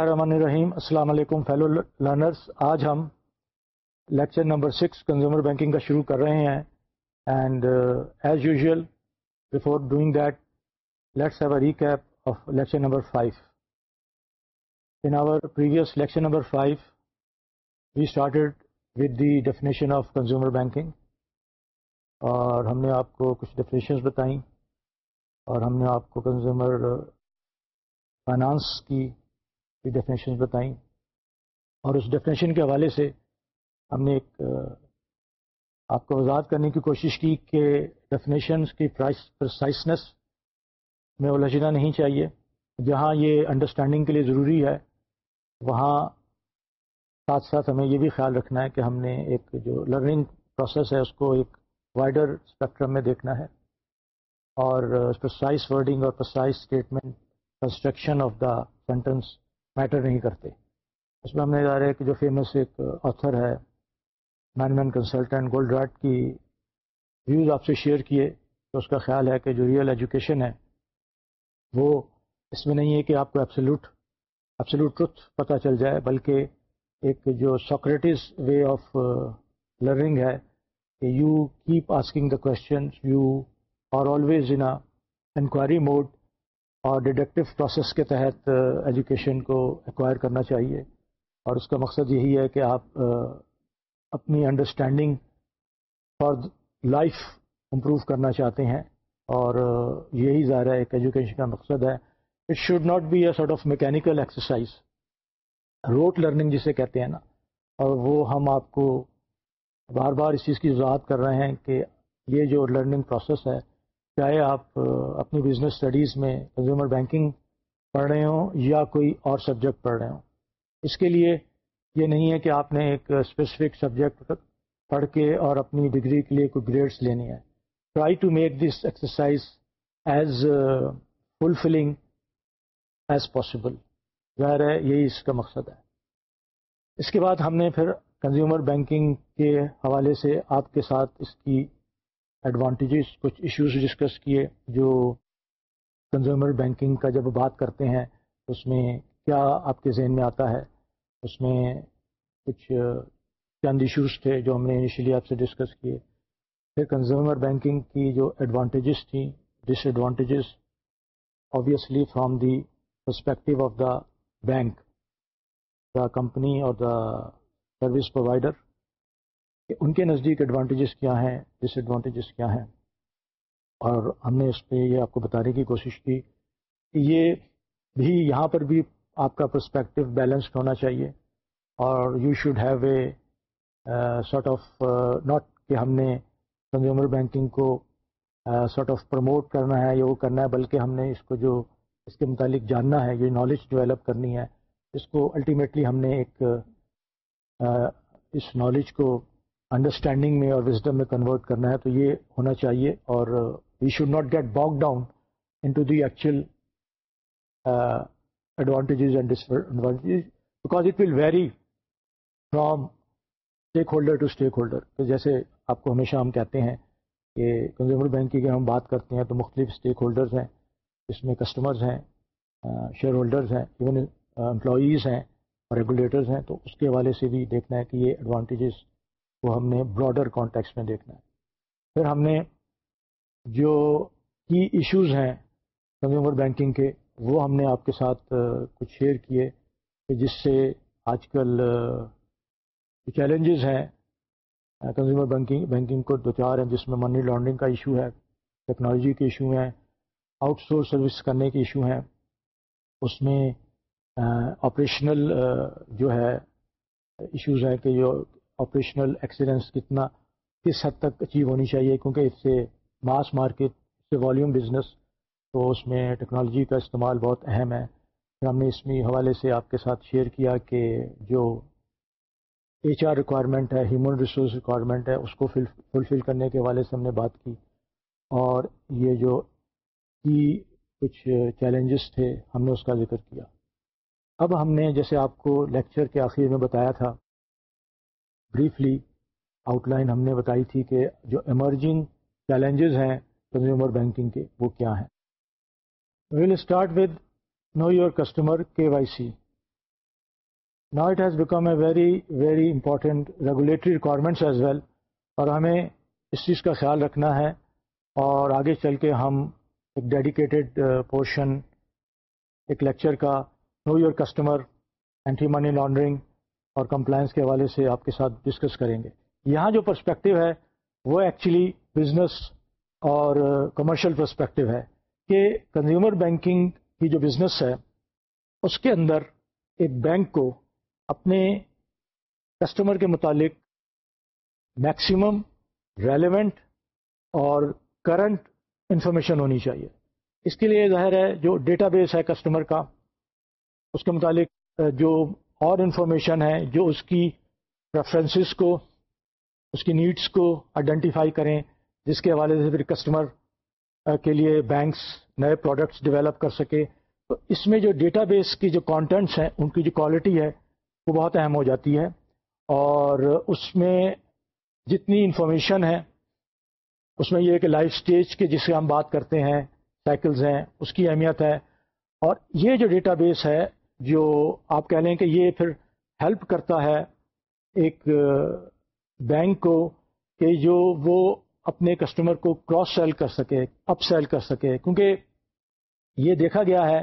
اللہ الرحمن الرحیم، السلام علیکم فیلو لرنرس آج ہم lecture number six consumer banking کا شروع کر رہے ہیں. And as usual before doing that let's have a recap of lecture number five in our previous lecture number five we started with the definition of consumer banking اور ہم نے آپ کو کچھ ڈیفینیشنز بتائیں اور ہم نے آپ کو کنزیومر فائنانس uh, کی ڈیفینیشن بتائیں۔ اور اس ڈیفینیشن کے حوالے سے ہم نے ایک آپ کو وضاحت کرنے کی کوشش کی کہ ڈیفینیشنس کی پرسائسنس میں الجھنا نہیں چاہیے۔ جہاں یہ انڈرسٹینڈنگ کے لیے ضروری ہے، وہاں ساتھ ساتھ ہمیں یہ بھی خیال رکھنا ہے کہ ہم نے ایک جو لرننگ پروسیس ہے، اس کو ایک وائڈر اسپیکٹرم میں دیکھنا ہے۔ اور پرسائز ورڈنگ اور precise statement construction of the sentence matter نہیں کرتے۔ اس میں ہم نے رہے کہ جو فیمس ایک آتھر ہے مین مین کنسلٹنٹ گولڈ راٹ کی ویوز آپ سے شیئر کیے۔ تو اس کا خیال ہے کہ جو ریئل ایجوکیشن ہے، وہ اس میں نہیں ہے کہ آپ کو ایپسلوٹ ایپسلوٹ ٹروتھ پتہ چل جائے، بلکہ ایک جو ساکریٹس وے آف لرننگ ہے کہ you keep asking the question you are always in inquiry mode اور ڈیڈکٹیو پروسیس کے تحت uh, ایجوکیشن کو ایکوائر کرنا چاہیے۔ اور اس کا مقصد یہی ہے کہ آپ uh, اپنی انڈرسٹینڈنگ فار لائف امپروو کرنا چاہتے ہیں۔ اور uh, یہی ظاہر ہے، ایک ایجوکیشن کا مقصد ہے۔ It should not be a sort of mechanical exercise rote learning جسے کہتے ہیں نا۔ اور وہ ہم آپ کو بار بار اس چیز کی وضاحت کر رہے ہیں کہ یہ جو لرننگ پروسیس ہے چاہے آپ اپنی بزنس اسٹڈیز میں کنزیومر بینکنگ پڑھ رہے ہوں یا کوئی اور سبجیکٹ پڑھ رہے ہوں۔ اس کے لیے یہ نہیں ہے کہ آپ نے ایک اسپیسیفک سبجیکٹ پڑھ کے اور اپنی ڈگری کے لیے کوئی گریڈس لینی ہے۔ Try to make this exercise as fulfilling as possible ظاہر ہے یہی اس کا مقصد ہے۔ اس کے بعد ہم نے پھر کنزیومر بینکنگ کے حوالے سے آپ کے ساتھ اس کی ایڈوانٹیجز کچھ ایشوز ڈسکس کیے جو کنزیومر بینکنگ کا جب بات کرتے ہیں، اس میں کیا آپ کے ذہن میں آتا ہے؟ اس میں کچھ چند ایشوز تھے جو ہم نے انیشلی آپ سے ڈسکس کیے۔ پھر کنزیومر بینکنگ کی جو ایڈوانٹیجز تھیں disadvantages obviously from the perspective of the bank the company اور دا سروس پرووائڈر کہ ان کے نزدیک ایڈوانٹیجز کیا ہیں ڈس ایڈوانٹیجز کیا ہیں؟ اور ہم نے اس پہ یہ آپ کو بتانے کی کوشش کی کہ یہ بھی یہاں پر بھی آپ کا پرسپیکٹو بیلنسڈ ہونا چاہیے اور you should have a sort of not کہ ہم نے کنزیومر بینکنگ کو سارٹ آف پروموٹ کرنا ہے یا وہ کرنا ہے، بلکہ ہم نے اس کو جو، اس کے متعلق جاننا ہے، یہ نالج ڈیولپ کرنی ہے، اس کو الٹیمیٹلی ہم نے ایک uh, اس نالج کو انڈرسٹینڈنگ میں اور وزڈم میں کنورٹ کرنا ہے تو یہ ہونا چاہیے اور we should not get bog down into the actual advantages and disadvantages because it will vary from stakeholder to stakeholder تو جیسے آپ کو ہمیشہ ہم کہتے ہیں کہ کنزیومر بینک کی ہم بات کرتے ہیں تو مختلف اسٹیک ہولڈرز ہیں، اس میں کسٹمرز ہیں uh, شیئر ہولڈرز ہیں ایون امپلائیز uh, ہیں اور ریگولیٹرز ہیں، تو اس کے حوالے سے بھی دیکھنا ہے کہ یہ ایڈوانٹیجز وہ ہم نے براڈر کانٹیکس میں دیکھنا ہے۔ پھر ہم نے جو کی ایشوز ہیں کنزیومر بینکنگ کے، وہ ہم نے آپ کے ساتھ کچھ شیئر کیے کہ جس سے آج کل چیلنجز ہیں کنزیومر بینکنگ بینکنگ کو دو چار ہیں جس میں منی لانڈرنگ کا ایشو ہے ٹیکنالوجی کے ایشو ہیں آؤٹ سورس سروس کرنے کے ایشو ہیں، اس میں آپریشنل جو ہے ایشوز ہیں کہ جو آپریشنل ایکسیلنس کتنا کس حد تک اچیو ہونی چاہیے؟ کیونکہ اس سے ماس مارکیٹ سے والیوم بزنس تو اس میں ٹیکنالوجی کا استعمال بہت اہم ہے۔ پھر ہم نے اس میں حوالے سے آپ کے ساتھ شیئر کیا کہ جو ایچ آر ریکوائرمنٹ ہے ہیومن ریسورس ریکوائرمنٹ ہے، اس کو فلفل کرنے کے حوالے سے ہم نے بات کی۔ اور یہ جو کی کچھ چیلنجز تھے، ہم نے اس کا ذکر کیا۔ اب ہم نے، جیسے آپ کو لیکچر کے آخر میں بتایا تھا بریفلی آؤٹ لائن ہم نے بتائی تھی کہ جو ایمرجنگ چیلنجز ہیں کنزیومر بینکنگ کے، وہ کیا ہیں؟ Well start with know your customer کے وائی سی نا it has become a very very important regulatory requirements as well اور ہمیں اس چیز کا خیال رکھنا ہے اور آگے چل کے ہم ایک ڈیڈیکیٹڈ پورشن uh, ایک لیکچر کا know your customer anti money laundering اور کمپلائنس کے حوالے سے آپ کے ساتھ ڈسکس کریں گے۔ یہاں جو پرسپیکٹو ہے، وہ ایکچولی بزنس اور کمرشل پرسپیکٹو ہے کہ کنزیومر بینکنگ کی جو بزنس ہے، اس کے اندر ایک بینک کو اپنے کسٹمر کے متعلق میکسیمم ریلیونٹ اور کرنٹ انفارمیشن ہونی چاہیے۔ اس کے لیے ظاہر ہے، جو ڈیٹا بیس ہے کسٹمر کا، اس کے متعلق جو اور انفارمیشن ہے جو اس کی پریفرنسز کو، اس کی نیڈس کو آئیڈینٹیفائی کریں، جس کے حوالے سے پھر کسٹمر کے لیے بینکس نئے پروڈکٹس ڈیولپ کر سکے۔ تو اس میں جو ڈیٹا بیس کی جو کانٹینٹس ہیں، ان کی جو کوالٹی ہے، وہ بہت اہم ہو جاتی ہے۔ اور اس میں جتنی انفارمیشن ہے، اس میں یہ کہ لائف اسٹیج کے جس سے ہم بات کرتے ہیں سائیکلز ہیں، اس کی اہمیت ہے۔ اور یہ جو ڈیٹا بیس ہے جو آپ کہہ لیں کہ یہ پھر ہیلپ کرتا ہے ایک بینک کو کہ جو وہ اپنے کسٹمر کو کراس سیل کر سکے اپ سیل کر سکے، کیونکہ یہ دیکھا گیا ہے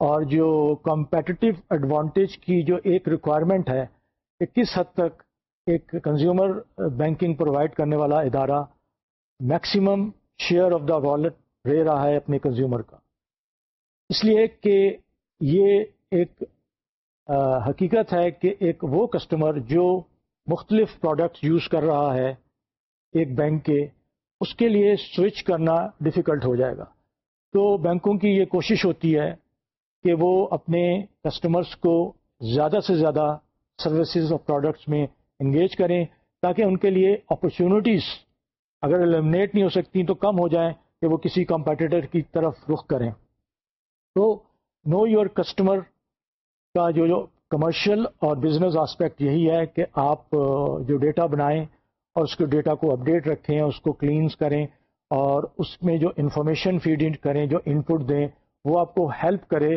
اور جو کمپیٹیو ایڈوانٹیج کی جو ایک ریکوائرمنٹ ہے کہ کس حد تک ایک کنزیومر بینکنگ پرووائڈ کرنے والا ادارہ maximum share of the wallet رہ رہا ہے اپنے کنزیومر کا۔ اس لیے کہ یہ ایک حقیقت ہے کہ ایک وہ کسٹمر جو مختلف پروڈکٹس یوز کر رہا ہے ایک بینک کے، اس کے لیے سوئچ کرنا ڈیفیکلٹ ہو جائے گا۔ تو بینکوں کی یہ کوشش ہوتی ہے کہ وہ اپنے کسٹمرس کو زیادہ سے زیادہ سروسز اور پروڈکٹس میں انگیج کریں تاکہ ان کے لیے اپرچونیٹیز اگر المنیٹ نہیں ہو سکتی تو کم ہو جائیں کہ وہ کسی کمپیٹیٹر کی طرف رخ کریں۔ تو نو یور کسٹمر کا جو جو کمرشل اور بزنس آسپیکٹ یہی ہے کہ آپ جو ڈیٹا بنائیں اور اس کے ڈیٹا کو اپڈیٹ رکھیں، اس کو کلینس کریں اور اس میں جو انفارمیشن فیڈ ان کریں، جو ان پٹ دیں، وہ آپ کو ہیلپ کرے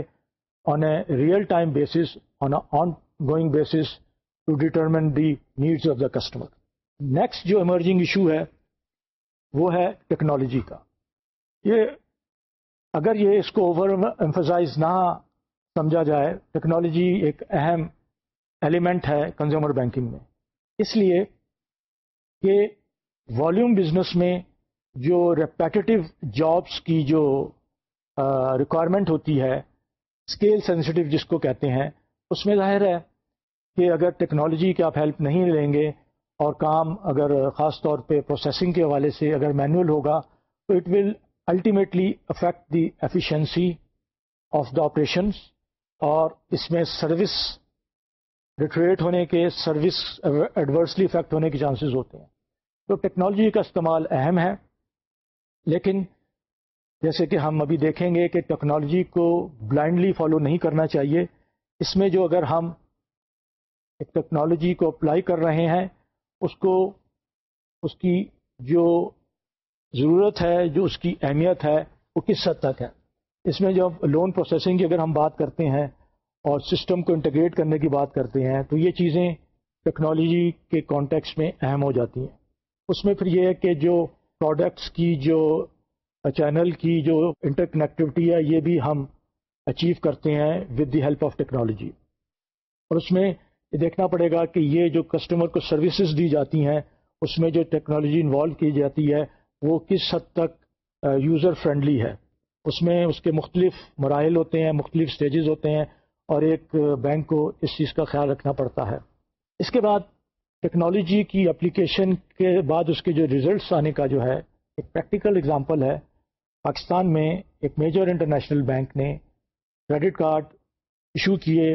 on a real time basis on a on going basis to determine the needs of the customer next جو ایمرجنگ ایشو ہے، وہ ہے ٹیکنالوجی کا۔ یہ اگر یہ اس کو اوور ایمفسائز نہ سمجھا جائے ٹیکنالوجی ایک اہم ایلیمنٹ ہے کنزیومر بینکنگ میں۔ اس لیے کہ والیوم بزنس میں جو ریپیٹیو جابس کی جو ریکوائرمنٹ ہوتی ہے اسکیل سینسٹیو جس کو کہتے ہیں، اس میں ظاہر ہے کہ اگر ٹیکنالوجی کی آپ ہیلپ نہیں لیں گے اور کام اگر خاص طور پہ پروسیسنگ کے حوالے سے اگر مینول ہوگا، تو it will ultimately affect the efficiency of the operations اور اس میں سروس ریٹریٹ ہونے کے سروس ایڈورسلی افیکٹ ہونے کے چانسز ہوتے ہیں۔ تو ٹیکنالوجی کا استعمال اہم ہے، لیکن جیسے کہ ہم ابھی دیکھیں گے کہ ٹیکنالوجی کو بلائنڈلی فالو نہیں کرنا چاہیے، اس میں جو اگر ہم ایک ٹیکنالوجی کو اپلائی کر رہے ہیں، اس کو، اس کی جو ضرورت ہے، جو اس کی اہمیت ہے، وہ کس حد تک ہے؟ اس میں جب لون پروسیسنگ کی اگر ہم بات کرتے ہیں اور سسٹم کو انٹیگریٹ کرنے کی بات کرتے ہیں، تو یہ چیزیں ٹیکنالوجی کے کانٹیکس میں اہم ہو جاتی ہیں۔ اس میں پھر یہ ہے کہ جو پروڈکٹس کی، جو چینل کی، جو انٹر کنیکٹیوٹی ہے، یہ بھی ہم اچیو کرتے ہیں with the help of technology اور اس میں یہ دیکھنا پڑے گا کہ یہ جو کسٹمر کو سروسز دی جاتی ہیں، اس میں جو ٹیکنالوجی انوالو کی جاتی ہے، وہ کس حد تک uh, یوزر فرینڈلی ہے۔ اس میں اس کے مختلف مراحل ہوتے ہیں، مختلف سٹیجز ہوتے ہیں اور ایک بینک کو اس چیز کا خیال رکھنا پڑتا ہے۔ اس کے بعد ٹیکنالوجی کی اپلیکیشن کے بعد اس کے جو ریزلٹس آنے کا جو ہے، ایک پریکٹیکل اگزامپل ہے۔ پاکستان میں ایک میجر انٹرنیشنل بینک نے کریڈٹ کارڈ ایشو کیے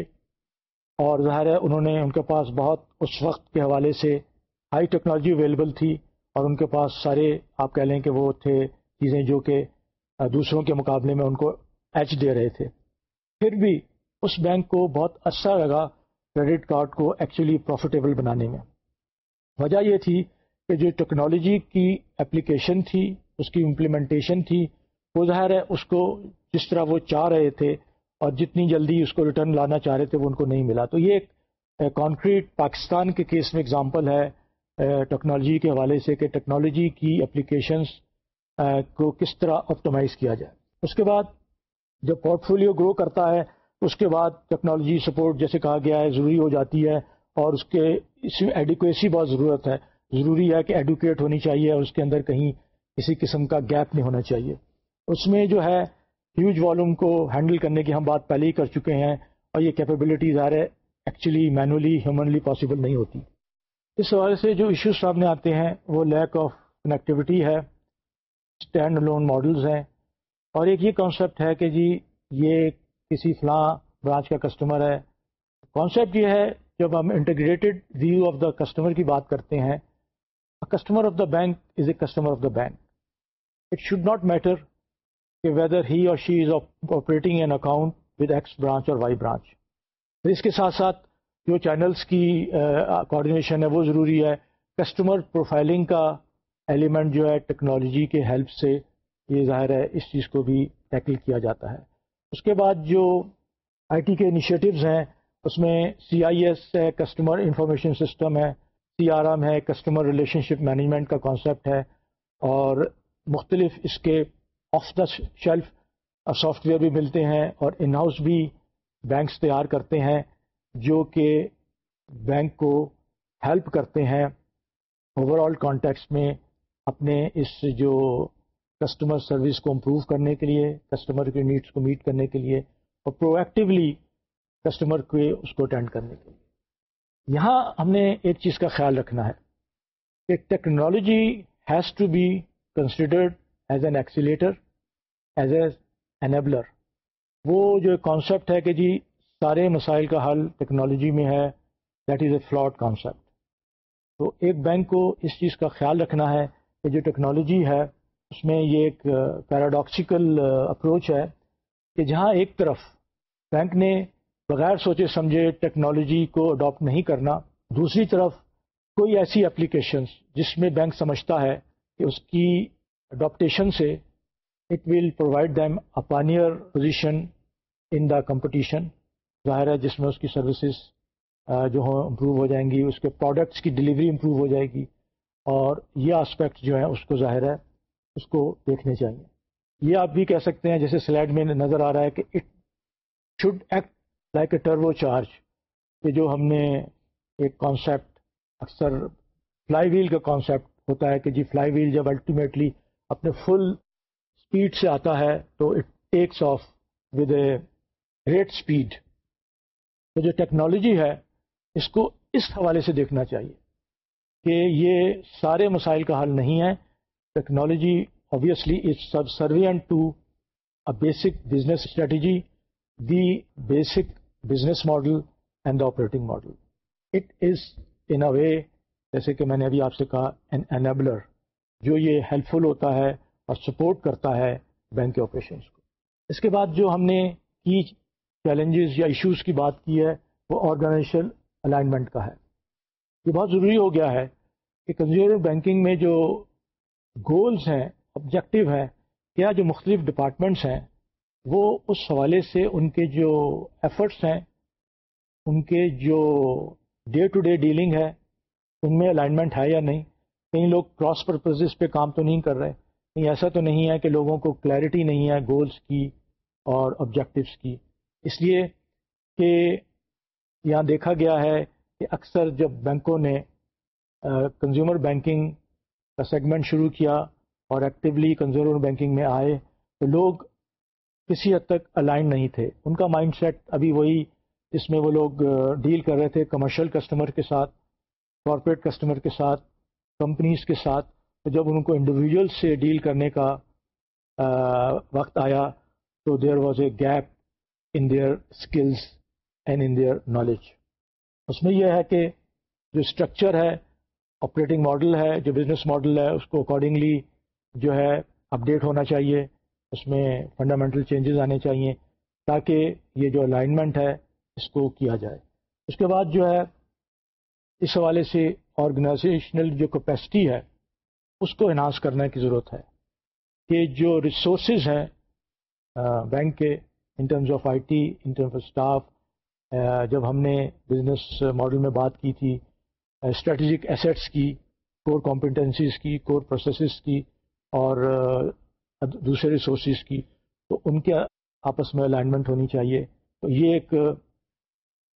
اور ظاہر ہے انہوں نے ان کے پاس بہت اس وقت کے حوالے سے ہائی ٹیکنالوجی اویلیبل تھی اور ان کے پاس سارے آپ کہہ لیں کہ وہ تھے چیزیں جو کہ دوسروں کے مقابلے میں ان کو ایچ دے رہے تھے۔ پھر بھی اس بینک کو بہت اچھا لگا کریڈٹ کارڈ کو ایکچولی پروفیٹیبل بنانے میں۔ وجہ یہ تھی کہ جو ٹیکنالوجی کی اپلیکیشن تھی، اس کی امپلیمنٹیشن تھی، وہ ظاہر ہے اس کو جس طرح وہ چاہ رہے تھے اور جتنی جلدی اس کو ریٹرن لانا چاہ رہے تھے، وہ ان کو نہیں ملا۔ تو یہ ایک کانکریٹ پاکستان کے کیس میں اگزامپل ہے ٹیکنالوجی کے حوالے سے کہ ٹیکنالوجی کی اپلیکیشنس کو کس طرح آپٹومائز کیا جائے۔ اس کے بعد جب پورٹ فولیو گرو کرتا ہے، اس کے بعد ٹیکنالوجی سپورٹ جیسے کہا گیا ہے، ضروری ہو جاتی ہے اور اس کے اس میں ایڈوکیسی بہت ضرورت ہے۔ ضروری ہے کہ ایڈوکیٹ ہونی چاہیے اور اس کے اندر کہیں کسی قسم کا گیپ نہیں ہونا چاہیے۔ اس میں جو ہے ہیوج والوم کو ہینڈل کرنے کی ہم بات پہلے ہی کر چکے ہیں اور یہ کیپیبلٹی ظاہر ہے ایکچولی مینولی ہیومنلی پاسبل نہیں ہوتی۔ اس حوالے سے جو ایشوز سامنے آتے ہیں، وہ لیک آف کنیکٹیوٹی ہے۔ اسٹینڈ لون ماڈلز ہیں۔ اور ایک یہ کانسیپٹ ہے کہ جی یہ کسی فلاں برانچ کا کسٹمر ہے۔ کانسیپٹ یہ ہے، جب ہم integrated view of the customer کی بات کرتے ہیں customer of the bank is a customer of the bank it should not matter کہ whether he or she is operating an account with X branch or Y branch اس کے ساتھ ساتھ جو channels کی کوآڈینیشن ہے، وہ ضروری ہے۔ کسٹمر پروفائلنگ کا ایلیمنٹ جو ہے ٹیکنالوجی کے ہیلپ سے یہ ظاہر ہے اس چیز کو بھی ٹیکل کیا جاتا ہے۔ اس کے بعد جو آئی ٹی کے انیشیٹوز ہیں، اس میں سی آئی ایس ہے کسٹمر انفارمیشن سسٹم ہے سی آر ایم ہے کسٹمر ریلیشن شپ مینجمنٹ کا کانسیپٹ ہے، اور مختلف اس کے off the shelf software بھی ملتے ہیں، اور ان ہاؤس بھی بینکس تیار کرتے ہیں، جو کہ بینک کو ہیلپ کرتے ہیں اوور آل کانٹیکس میں اپنے اس جو کسٹمر سروس کو امپروو کرنے کے لیے کسٹمر کے نیڈس کو میٹ کرنے کے لیے اور پرو ایکٹیولی کسٹمر کے اس کو اٹینڈ کرنے کے لیے۔ یہاں ہم نے ایک چیز کا خیال رکھنا ہے کہ technology has to be considered as an accelerator as a enabler وہ جو کانسیپٹ ہے کہ جی سارے مسائل کا حل ٹیکنالوجی میں ہے that is a flawed concept تو ایک بینک کو اس چیز کا خیال رکھنا ہے کہ جو ٹیکنالوجی ہے، اس میں یہ ایک پیراڈاکسیکل اپروچ ہے کہ جہاں ایک طرف بینک نے بغیر سوچے سمجھے ٹیکنالوجی کو اڈاپٹ نہیں کرنا، دوسری طرف کوئی ایسی اپلیکیشنس جس میں بینک سمجھتا ہے کہ اس کی اڈاپٹیشن سے it will provide them a pioneer position in the competition ظاہر ہے جس میں اس کی سروسز جو ہوں امپروو ہو جائیں گی، اس کے پروڈکٹس کی ڈلیوری امپروو ہو جائے گی۔ اور یہ آسپیکٹ جو ہیں اس کو ظاہر ہے، اس کو دیکھنے چاہیے۔ یہ آپ بھی کہہ سکتے ہیں، جیسے سلائڈ میں نظر آ رہا ہے کہ it should act like a turbocharge کہ جو ہم نے ایک کانسیپٹ اکثر فلائی ویل کا کانسیپٹ ہوتا ہے کہ جی فلائی ویل جب الٹیمیٹلی اپنے فل اسپیڈ سے آتا ہے تو it takes off with a rate speed تو جو ٹیکنالوجی ہے، اس کو اس حوالے سے دیکھنا چاہیے۔ کہ یہ سارے مسائل کا حل نہیں ہے۔ Technology obviously is subservient to a basic business strategy, the basic business model and the operating model it is in a way جیسے کہ میں نے ابھی آپ سے کہا این انیبلر جو یہ ہیلپ فل ہوتا ہے اور سپورٹ کرتا ہے بینک کے آپریشنس کو۔ اس کے بعد جو ہم نے کی چیلنجز یا ایشوز کی بات کی ہے وہ آرگنائزیشن الائنمنٹ کا ہے۔ یہ بہت ضروری ہو گیا ہے کہ کنزیومر بینکنگ میں جو گولز ہیں آبجیکٹو ہیں، یا جو مختلف ڈپارٹمنٹس ہیں، وہ اس حوالے سے ان کے جو ایفرٹس ہیں، ان کے جو ڈے ٹو ڈے ڈیلنگ ہے، ان میں الائنمنٹ ہے یا نہیں؟ کئی لوگ کراس پرپزز پہ کام تو نہیں کر رہے کہیں ایسا تو نہیں ہے کہ لوگوں کو کلیئرٹی نہیں ہے گولز کی اور آبجیکٹوس کی۔ اس لیے کہ یہاں دیکھا گیا ہے کہ اکثر جب بینکوں نے کنزیومر بینکنگ کا سیگمنٹ شروع کیا اور ایکٹیولی کنزیومر بینکنگ میں آئے، تو لوگ کسی حد تک الائن نہیں تھے۔ ان کا مائنڈ سیٹ ابھی وہی جس میں وہ لوگ ڈیل کر رہے تھے کمرشل کسٹمر کے ساتھ کارپوریٹ کسٹمر کے ساتھ کمپنیز کے ساتھ۔ تو جب ان کو انڈیویجول سے ڈیل کرنے کا وقت آیا، تو there was a gap in their skills and in their knowledge اس میں یہ ہے کہ جو اسٹرکچر ہے آپریٹنگ ماڈل ہے، جو بزنس ماڈل ہے، اس کو اکارڈنگلی جو ہے اپڈیٹ ہونا چاہیے۔ اس میں فنڈامنٹل چینجز آنے چاہیے تاکہ یہ جو الائنمنٹ ہے اس کو کیا جائے۔ اس کے بعد جو ہے اس حوالے سے آرگنائزیشنل جو کیپیسٹی ہے، اس کو انہانس کرنے کی ضرورت ہے کہ جو ریسورسز ہیں بینک کے in terms of I T in terms of staff جب ہم نے بزنس ماڈل میں بات کی تھی اسٹریٹجک ایسیٹس کی کور کمپیٹنسیز کی کور پروسیسز کی اور دوسرے ریسورسز کی، تو ان کے آپس میں الائنمنٹ ہونی چاہیے۔ تو یہ ایک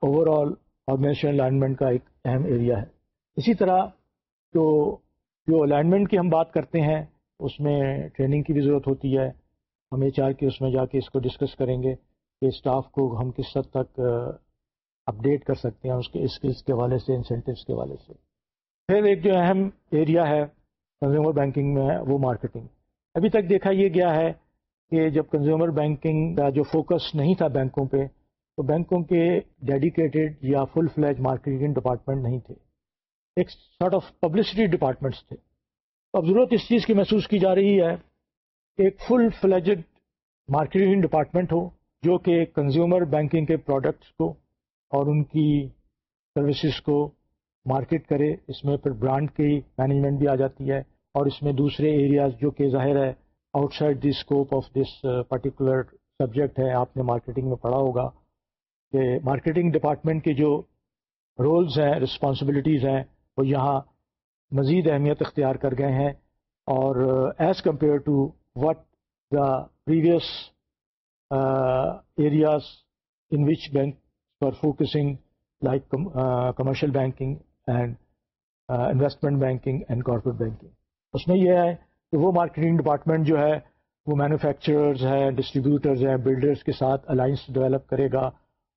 اوور آل آرگنائزیشن الائنمنٹ کا ایک اہم ایریا ہے۔ اسی طرح تو جو الائنمنٹ کی ہم بات کرتے ہیں، اس میں ٹریننگ کی بھی ضرورت ہوتی ہے۔ ہم ایچ آر کے اس میں جا کے اس کو ڈسکس کریں گے کہ اسٹاف کو ہم کس حد تک اپڈیٹ کر سکتے ہیں اس کے اسکلس کے حوالے سے انسینٹیوس کے حوالے سے۔ پھر ایک جو اہم ایریا ہے کنزیومر بینکنگ میں ہے وہ مارکیٹنگ ابھی تک دیکھا یہ گیا ہے کہ جب کنزیومر بینکنگ کا جو فوکس نہیں تھا بینکوں پہ، تو بینکوں کے ڈیڈیکیٹڈ یا فل فلیج مارکیٹنگ ڈپارٹمنٹ نہیں تھے۔ ایک سارٹ آف پبلسٹی ڈپارٹمنٹس تھے۔ اب ضرورت اس چیز کی محسوس کی جا رہی ہے کہ ایک فل فلیجڈ مارکیٹنگ ڈپارٹمنٹ ہو، جو کہ کنزیومر بینکنگ کے پروڈکٹس کو اور ان کی سروسز کو مارکیٹ کرے، اس میں پھر برانڈ کی مینجمنٹ بھی آ جاتی ہے اور اس میں دوسرے ایریاز جو کہ ظاہر ہے outside the scope of this particular subject ہے، آپ نے مارکیٹنگ میں پڑھا ہوگا کہ مارکیٹنگ ڈپارٹمنٹ کے جو رولز ہیں رسپانسبلٹیز ہیں، وہ یہاں مزید اہمیت اختیار کر گئے ہیں اور as compare to what the previous areas in which bank for focusing like commercial banking and investment banking and corporate banking اس میں یہ ہے کہ وہ مارکیٹنگ ڈپارٹمنٹ جو ہے، وہ مینوفیکچررز ہیں ڈسٹریبیوٹرز ہیں بلڈرز کے ساتھ الائنس ڈیولپ کرے گا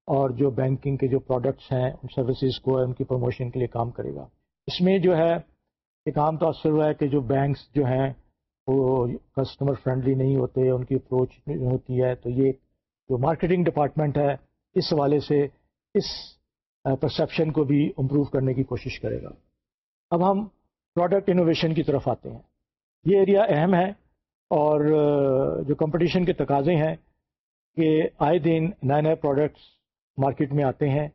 اور جو بینکنگ کے جو پروڈکٹس ہیں، ان سروسز کو ان کی پروموشن کے لیے کام کرے گا. اس میں جو ہے، ایک عام تاثر ہوا ہے کہ جو بینکس جو ہیں، وہ کسٹمر فرینڈلی نہیں ہوتے، ان کی اپروچ ہوتی ہے. تو یہ جو مارکیٹنگ ڈپارٹمنٹ ہے اس حوالے سے اس پرسیپشن کو بھی امپروو کرنے کی کوشش کرے گا۔ اب ہم پروڈکٹ انوویشن کی طرف آتے ہیں۔ یہ ایریا اہم ہے اور جو کمپٹیشن کے تقاضے ہیں کہ آئے دن نئے نئے پروڈکٹس مارکیٹ میں آتے ہیں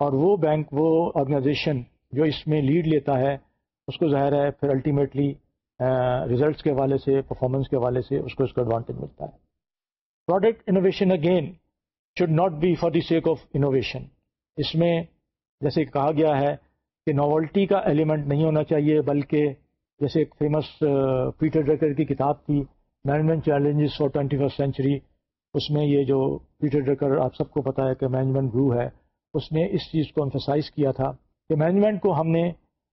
اور وہ بینک وہ آرگنائزیشن جو اس میں لیڈ لیتا ہے، اس کو ظاہر ہے پھر الٹیمیٹلی ریزلٹس کے حوالے سے پرفارمنس کے حوالے سے اس کو اس کو ایڈوانٹیج ملتا ہے۔ Product innovation again should not be for the sake of innovation اس میں جیسے کہا گیا ہے کہ ناولٹی کا ایلیمنٹ نہیں ہونا چاہیے، بلکہ جیسے ایک فیمس پیٹر ڈریکر کی کتاب تھی management challenges for twenty first century اس میں یہ جو پیٹر ڈریکر آپ سب کو پتا ہے کہ مینجمنٹ گرو ہے، اس نے اس چیز کو امفسائز کیا تھا کہ مینجمنٹ کو ہم نے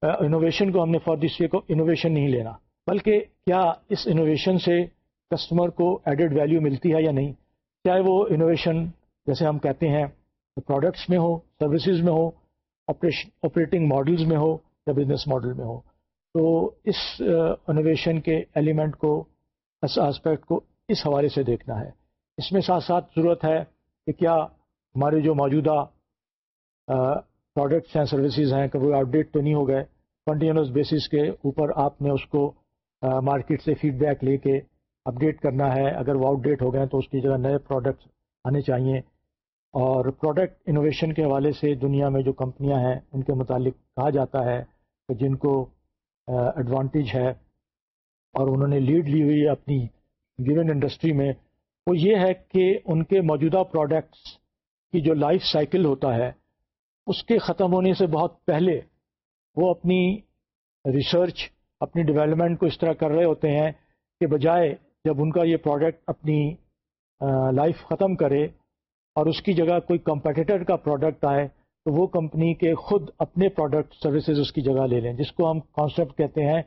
انوویشن کو ہم نے فار دیس کو انوویشن نہیں لینا، بلکہ کیا اس انوویشن سے کسٹمر کو ایڈڈ ویلیو ملتی ہے یا نہیں؟ چاہے وہ انوویشن جیسے ہم کہتے ہیں پروڈکٹس میں ہو سروسز میں ہو آپریٹنگ ماڈلز میں ہو یا بزنس ماڈل میں ہو۔ تو اس uh, انوویشن کے ایلیمنٹ کو، اس آسپیکٹ کو اس حوالے سے دیکھنا ہے۔ اس میں ساتھ ساتھ ضرورت ہے کہ کیا ہمارے جو موجودہ uh, پروڈکٹس ہیں سروسز ہیں، کہ وہ ڈیٹ تو نہیں ہو گئے۔ کنٹینیوس بیسس کے اوپر آپ نے اس کو uh, مارکیٹ سے فیڈ بیک لے کے اپ ڈیٹ کرنا ہے۔ اگر وہ آؤٹ ڈیٹ ہو گئے تو اس کی جگہ نئے پروڈکٹس آنے چاہیے۔ اور پروڈکٹ انوویشن کے حوالے سے دنیا میں جو کمپنیاں ہیں، ان کے متعلق کہا جاتا ہے کہ جن کو ایڈوانٹیج ہے اور انہوں نے لیڈ لی ہوئی ہے اپنی گیون انڈسٹری میں، وہ یہ ہے کہ ان کے موجودہ پروڈکٹس کی جو لائف سائیکل ہوتا ہے، اس کے ختم ہونے سے بہت پہلے وہ اپنی ریسرچ اپنی ڈیولپمنٹ کو اس طرح کر رہے ہوتے ہیں کہ بجائے جب ان کا یہ پروڈکٹ اپنی لائف ختم کرے اور اس کی جگہ کوئی کمپٹیٹر کا پروڈکٹ آئے تو وہ کمپنی کے خود اپنے پروڈکٹ سروسز اس کی جگہ لے لیں، جس کو ہم کانسیپٹ کہتے ہیں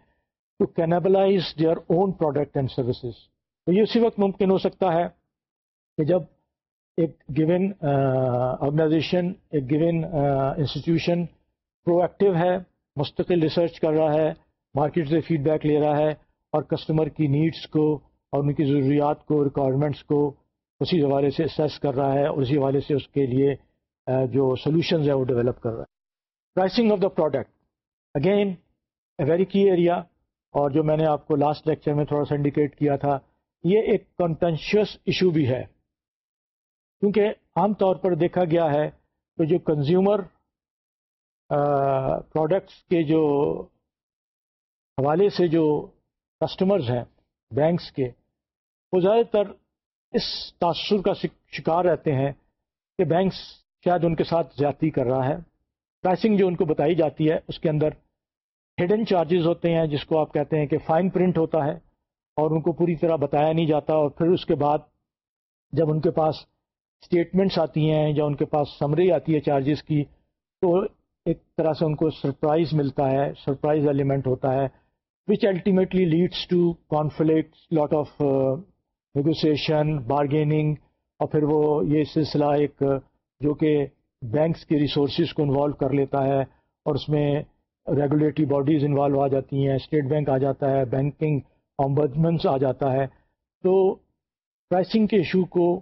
to cannibalize their own product and services تو یہ اسی وقت ممکن ہو سکتا ہے کہ جب ایک گیون آرگنائزیشن ایک گیون انسٹیٹیوشن پرو ایکٹیو ہے، مستقل ریسرچ کر رہا ہے مارکیٹ سے فیڈ بیک لے رہا ہے اور کسٹمر کی نیڈس کو اور ان کی ضروریات کو ریکوائرمنٹس کو اسی حوالے سے اسیس کر رہا ہے اور اسی حوالے سے اس کے لیے جو سولوشنز ہیں وہ ڈیولپ کر رہا ہے۔ Pricing of the product again a very key area اور جو میں نے آپ کو لاسٹ لیکچر میں تھوڑا سا انڈیکیٹ کیا تھا، یہ ایک کنٹینشیس ایشو بھی ہے۔ کیونکہ عام طور پر دیکھا گیا ہے کہ جو کنزیومر پروڈکٹس کے جو حوالے سے جو کسٹمرز ہیں بینکس کے، وہ زیادہ تر اس تاثر کا شکار رہتے ہیں کہ بینکس شاید ان کے ساتھ زیادتی کر رہا ہے۔ پرائسنگ جو ان کو بتائی جاتی ہے، اس کے اندر ہڈن چارجز ہوتے ہیں، جس کو آپ کہتے ہیں کہ فائن پرنٹ ہوتا ہے اور ان کو پوری طرح بتایا نہیں جاتا اور پھر اس کے بعد جب ان کے پاس اسٹیٹمنٹس آتی ہیں یا ان کے پاس سمری آتی ہے چارجز کی، تو ایک طرح سے ان کو سرپرائز ملتا ہے، سرپرائز ایلیمنٹ ہوتا ہے which ultimately leads to conflict lot of negotiation bargaining اور پھر وہ یہ سلسلہ ایک جو کہ بینکس کے ریسورسز کو انوالو کر لیتا ہے اور اس میں ریگولیٹری باڈیز انوالو آ جاتی ہیں اسٹیٹ بینک آ جاتا ہے بینکنگ آمبدمنس آ جاتا ہے۔ تو پرائسنگ کے ایشو کو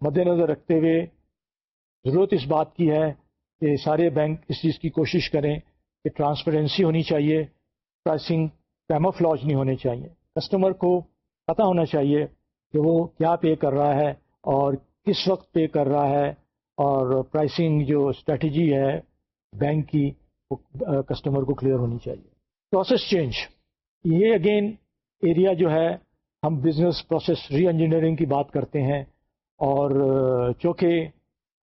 مد نظر رکھتے ہوئے ضرورت اس بات کی ہے کہ سارے بینک اس چیز کی کوشش کریں کہ ٹرانسپیرنسی ہونی چاہیے پرائسنگ پیموفلاج نہیں ہونے چاہیے۔ کسٹمر کو پتہ ہونا چاہیے کہ وہ کیا پے کر رہا ہے اور کس وقت پے کر رہا ہے اور پرائسنگ جو اسٹریٹجی ہے بینک کی وہ کسٹمر کو کلیئر ہونی چاہیے۔ پروسیس چینج یہ اگین ایریا جو ہے ہم بزنس پروسیس ری انجینئرنگ کی بات کرتے ہیں اور چونکہ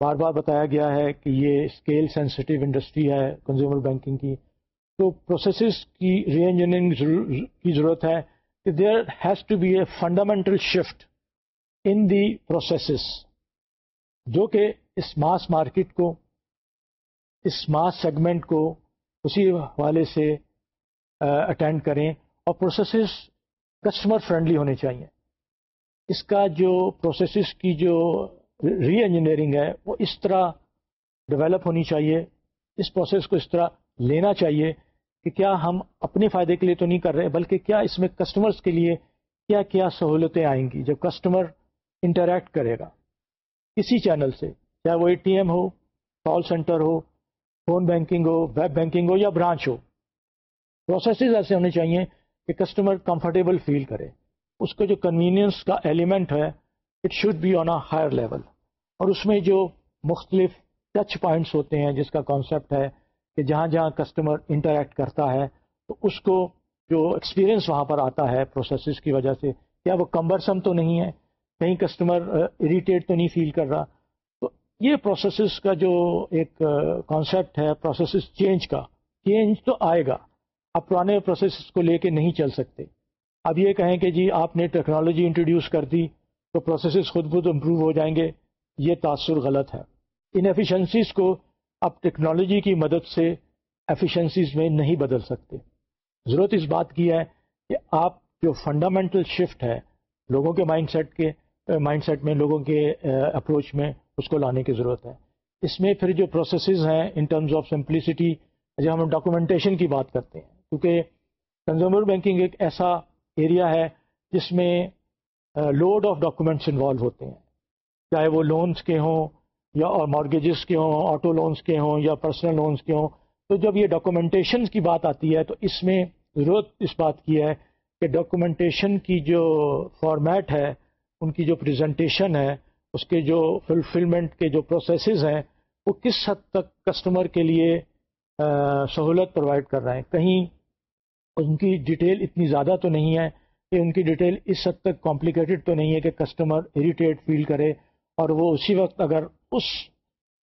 بار بار بتایا گیا ہے کہ یہ اسکیل سینسٹیو انڈسٹری ہے کنزیومر بینکنگ کی تو پروسیسز کی ری انجینئرنگ کی ضرورت ہے۔ There has to be a fundamental shift in the processes جو کہ اس ماس مارکیٹ کو، اس ماس سیگمنٹ کو اسی حوالے سے اٹینڈ کریں اور پروسیسز کسٹمر فرینڈلی ہونے چاہیے۔ اس کا جو پروسیسز کی جو ری انجینئرنگ ہے، وہ اس طرح ڈیولپ ہونی چاہیے، اس پروسیس کو اس طرح لینا چاہیے کہ کیا ہم اپنے فائدے کے لیے تو نہیں کر رہے، بلکہ کیا اس میں کسٹمرز کے لیے کیا کیا سہولتیں آئیں گی جب کسٹمر انٹریکٹ کرے گا کسی چینل سے، چاہے وہ اے ٹی ایم ہو کال سینٹر ہو فون بینکنگ ہو ویب بینکنگ ہو یا برانچ ہو۔ پروسیسز ایسے ہونے چاہیے کہ کسٹمر کمفرٹیبل فیل کرے۔ اس کا جو کنوینئنس کا ایلیمنٹ ہے it should be on a higher level اور اس میں جو مختلف ٹچ پوائنٹس ہوتے ہیں، جس کا کانسیپٹ ہے کہ جہاں جہاں کسٹمر انٹریکٹ کرتا ہے، تو اس کو جو ایکسپیرئنس وہاں پر آتا ہے پروسیسز کی وجہ سے، کیا وہ کمبرسم تو نہیں ہے؟ کہیں کسٹمر اریٹیٹ تو نہیں فیل کر رہا؟ تو یہ پروسیسز کا جو ایک کانسیپٹ ہے پروسیسز چینج کا چینج تو آئے گا۔ اب پرانے پروسیسز کو لے کے نہیں چل سکتے۔ اب یہ کہیں کہ جی آپ نے ٹیکنالوجی انٹروڈیوس کر دی تو پروسیسز خود بخود امپروو ہو جائیں گے۔ یہ تاثر غلط ہے۔ ان ایفیشنسیز کو اب ٹیکنالوجی کی مدد سے ایفیشنسیز میں نہیں بدل سکتے۔ ضرورت اس بات کی ہے کہ آپ جو فنڈامنٹل شفٹ ہے لوگوں کے مائنڈ سیٹ کے مائنڈ سیٹ میں، لوگوں کے اپروچ میں اس کو لانے کی ضرورت ہے۔ اس میں پھر جو پروسیسز ہیں ان ٹرمز آف سمپلسٹی جب ہم ڈاکومنٹیشن کی بات کرتے ہیں، کیونکہ کنزیومر بینکنگ ایک ایسا ایریا ہے جس میں لوڈ آف ڈاکومنٹس انوالو ہوتے ہیں۔ چاہے وہ لونس کے ہوں یا اور مارگیجز کے ہوں آٹو لونس کے ہوں یا پرسنل لونس کے ہوں، تو جب یہ ڈاکومنٹیشن کی بات آتی ہے، تو اس میں ضرورت اس بات کی ہے کہ ڈاکومنٹیشن کی جو فارمیٹ ہے، ان کی جو پریزنٹیشن ہے، اس کے جو فلفلمنٹ کے جو پروسیسز ہیں، وہ کس حد تک کسٹمر کے لیے سہولت پرووائڈ کر رہے ہیں؟ کہیں ان کی ڈیٹیل اتنی زیادہ تو نہیں ہے کہ ان کی ڈیٹیل اس حد تک کمپلیکیٹڈ تو نہیں ہے کہ کسٹمر اریٹیٹ فیل کرے اور وہ اسی وقت اگر اس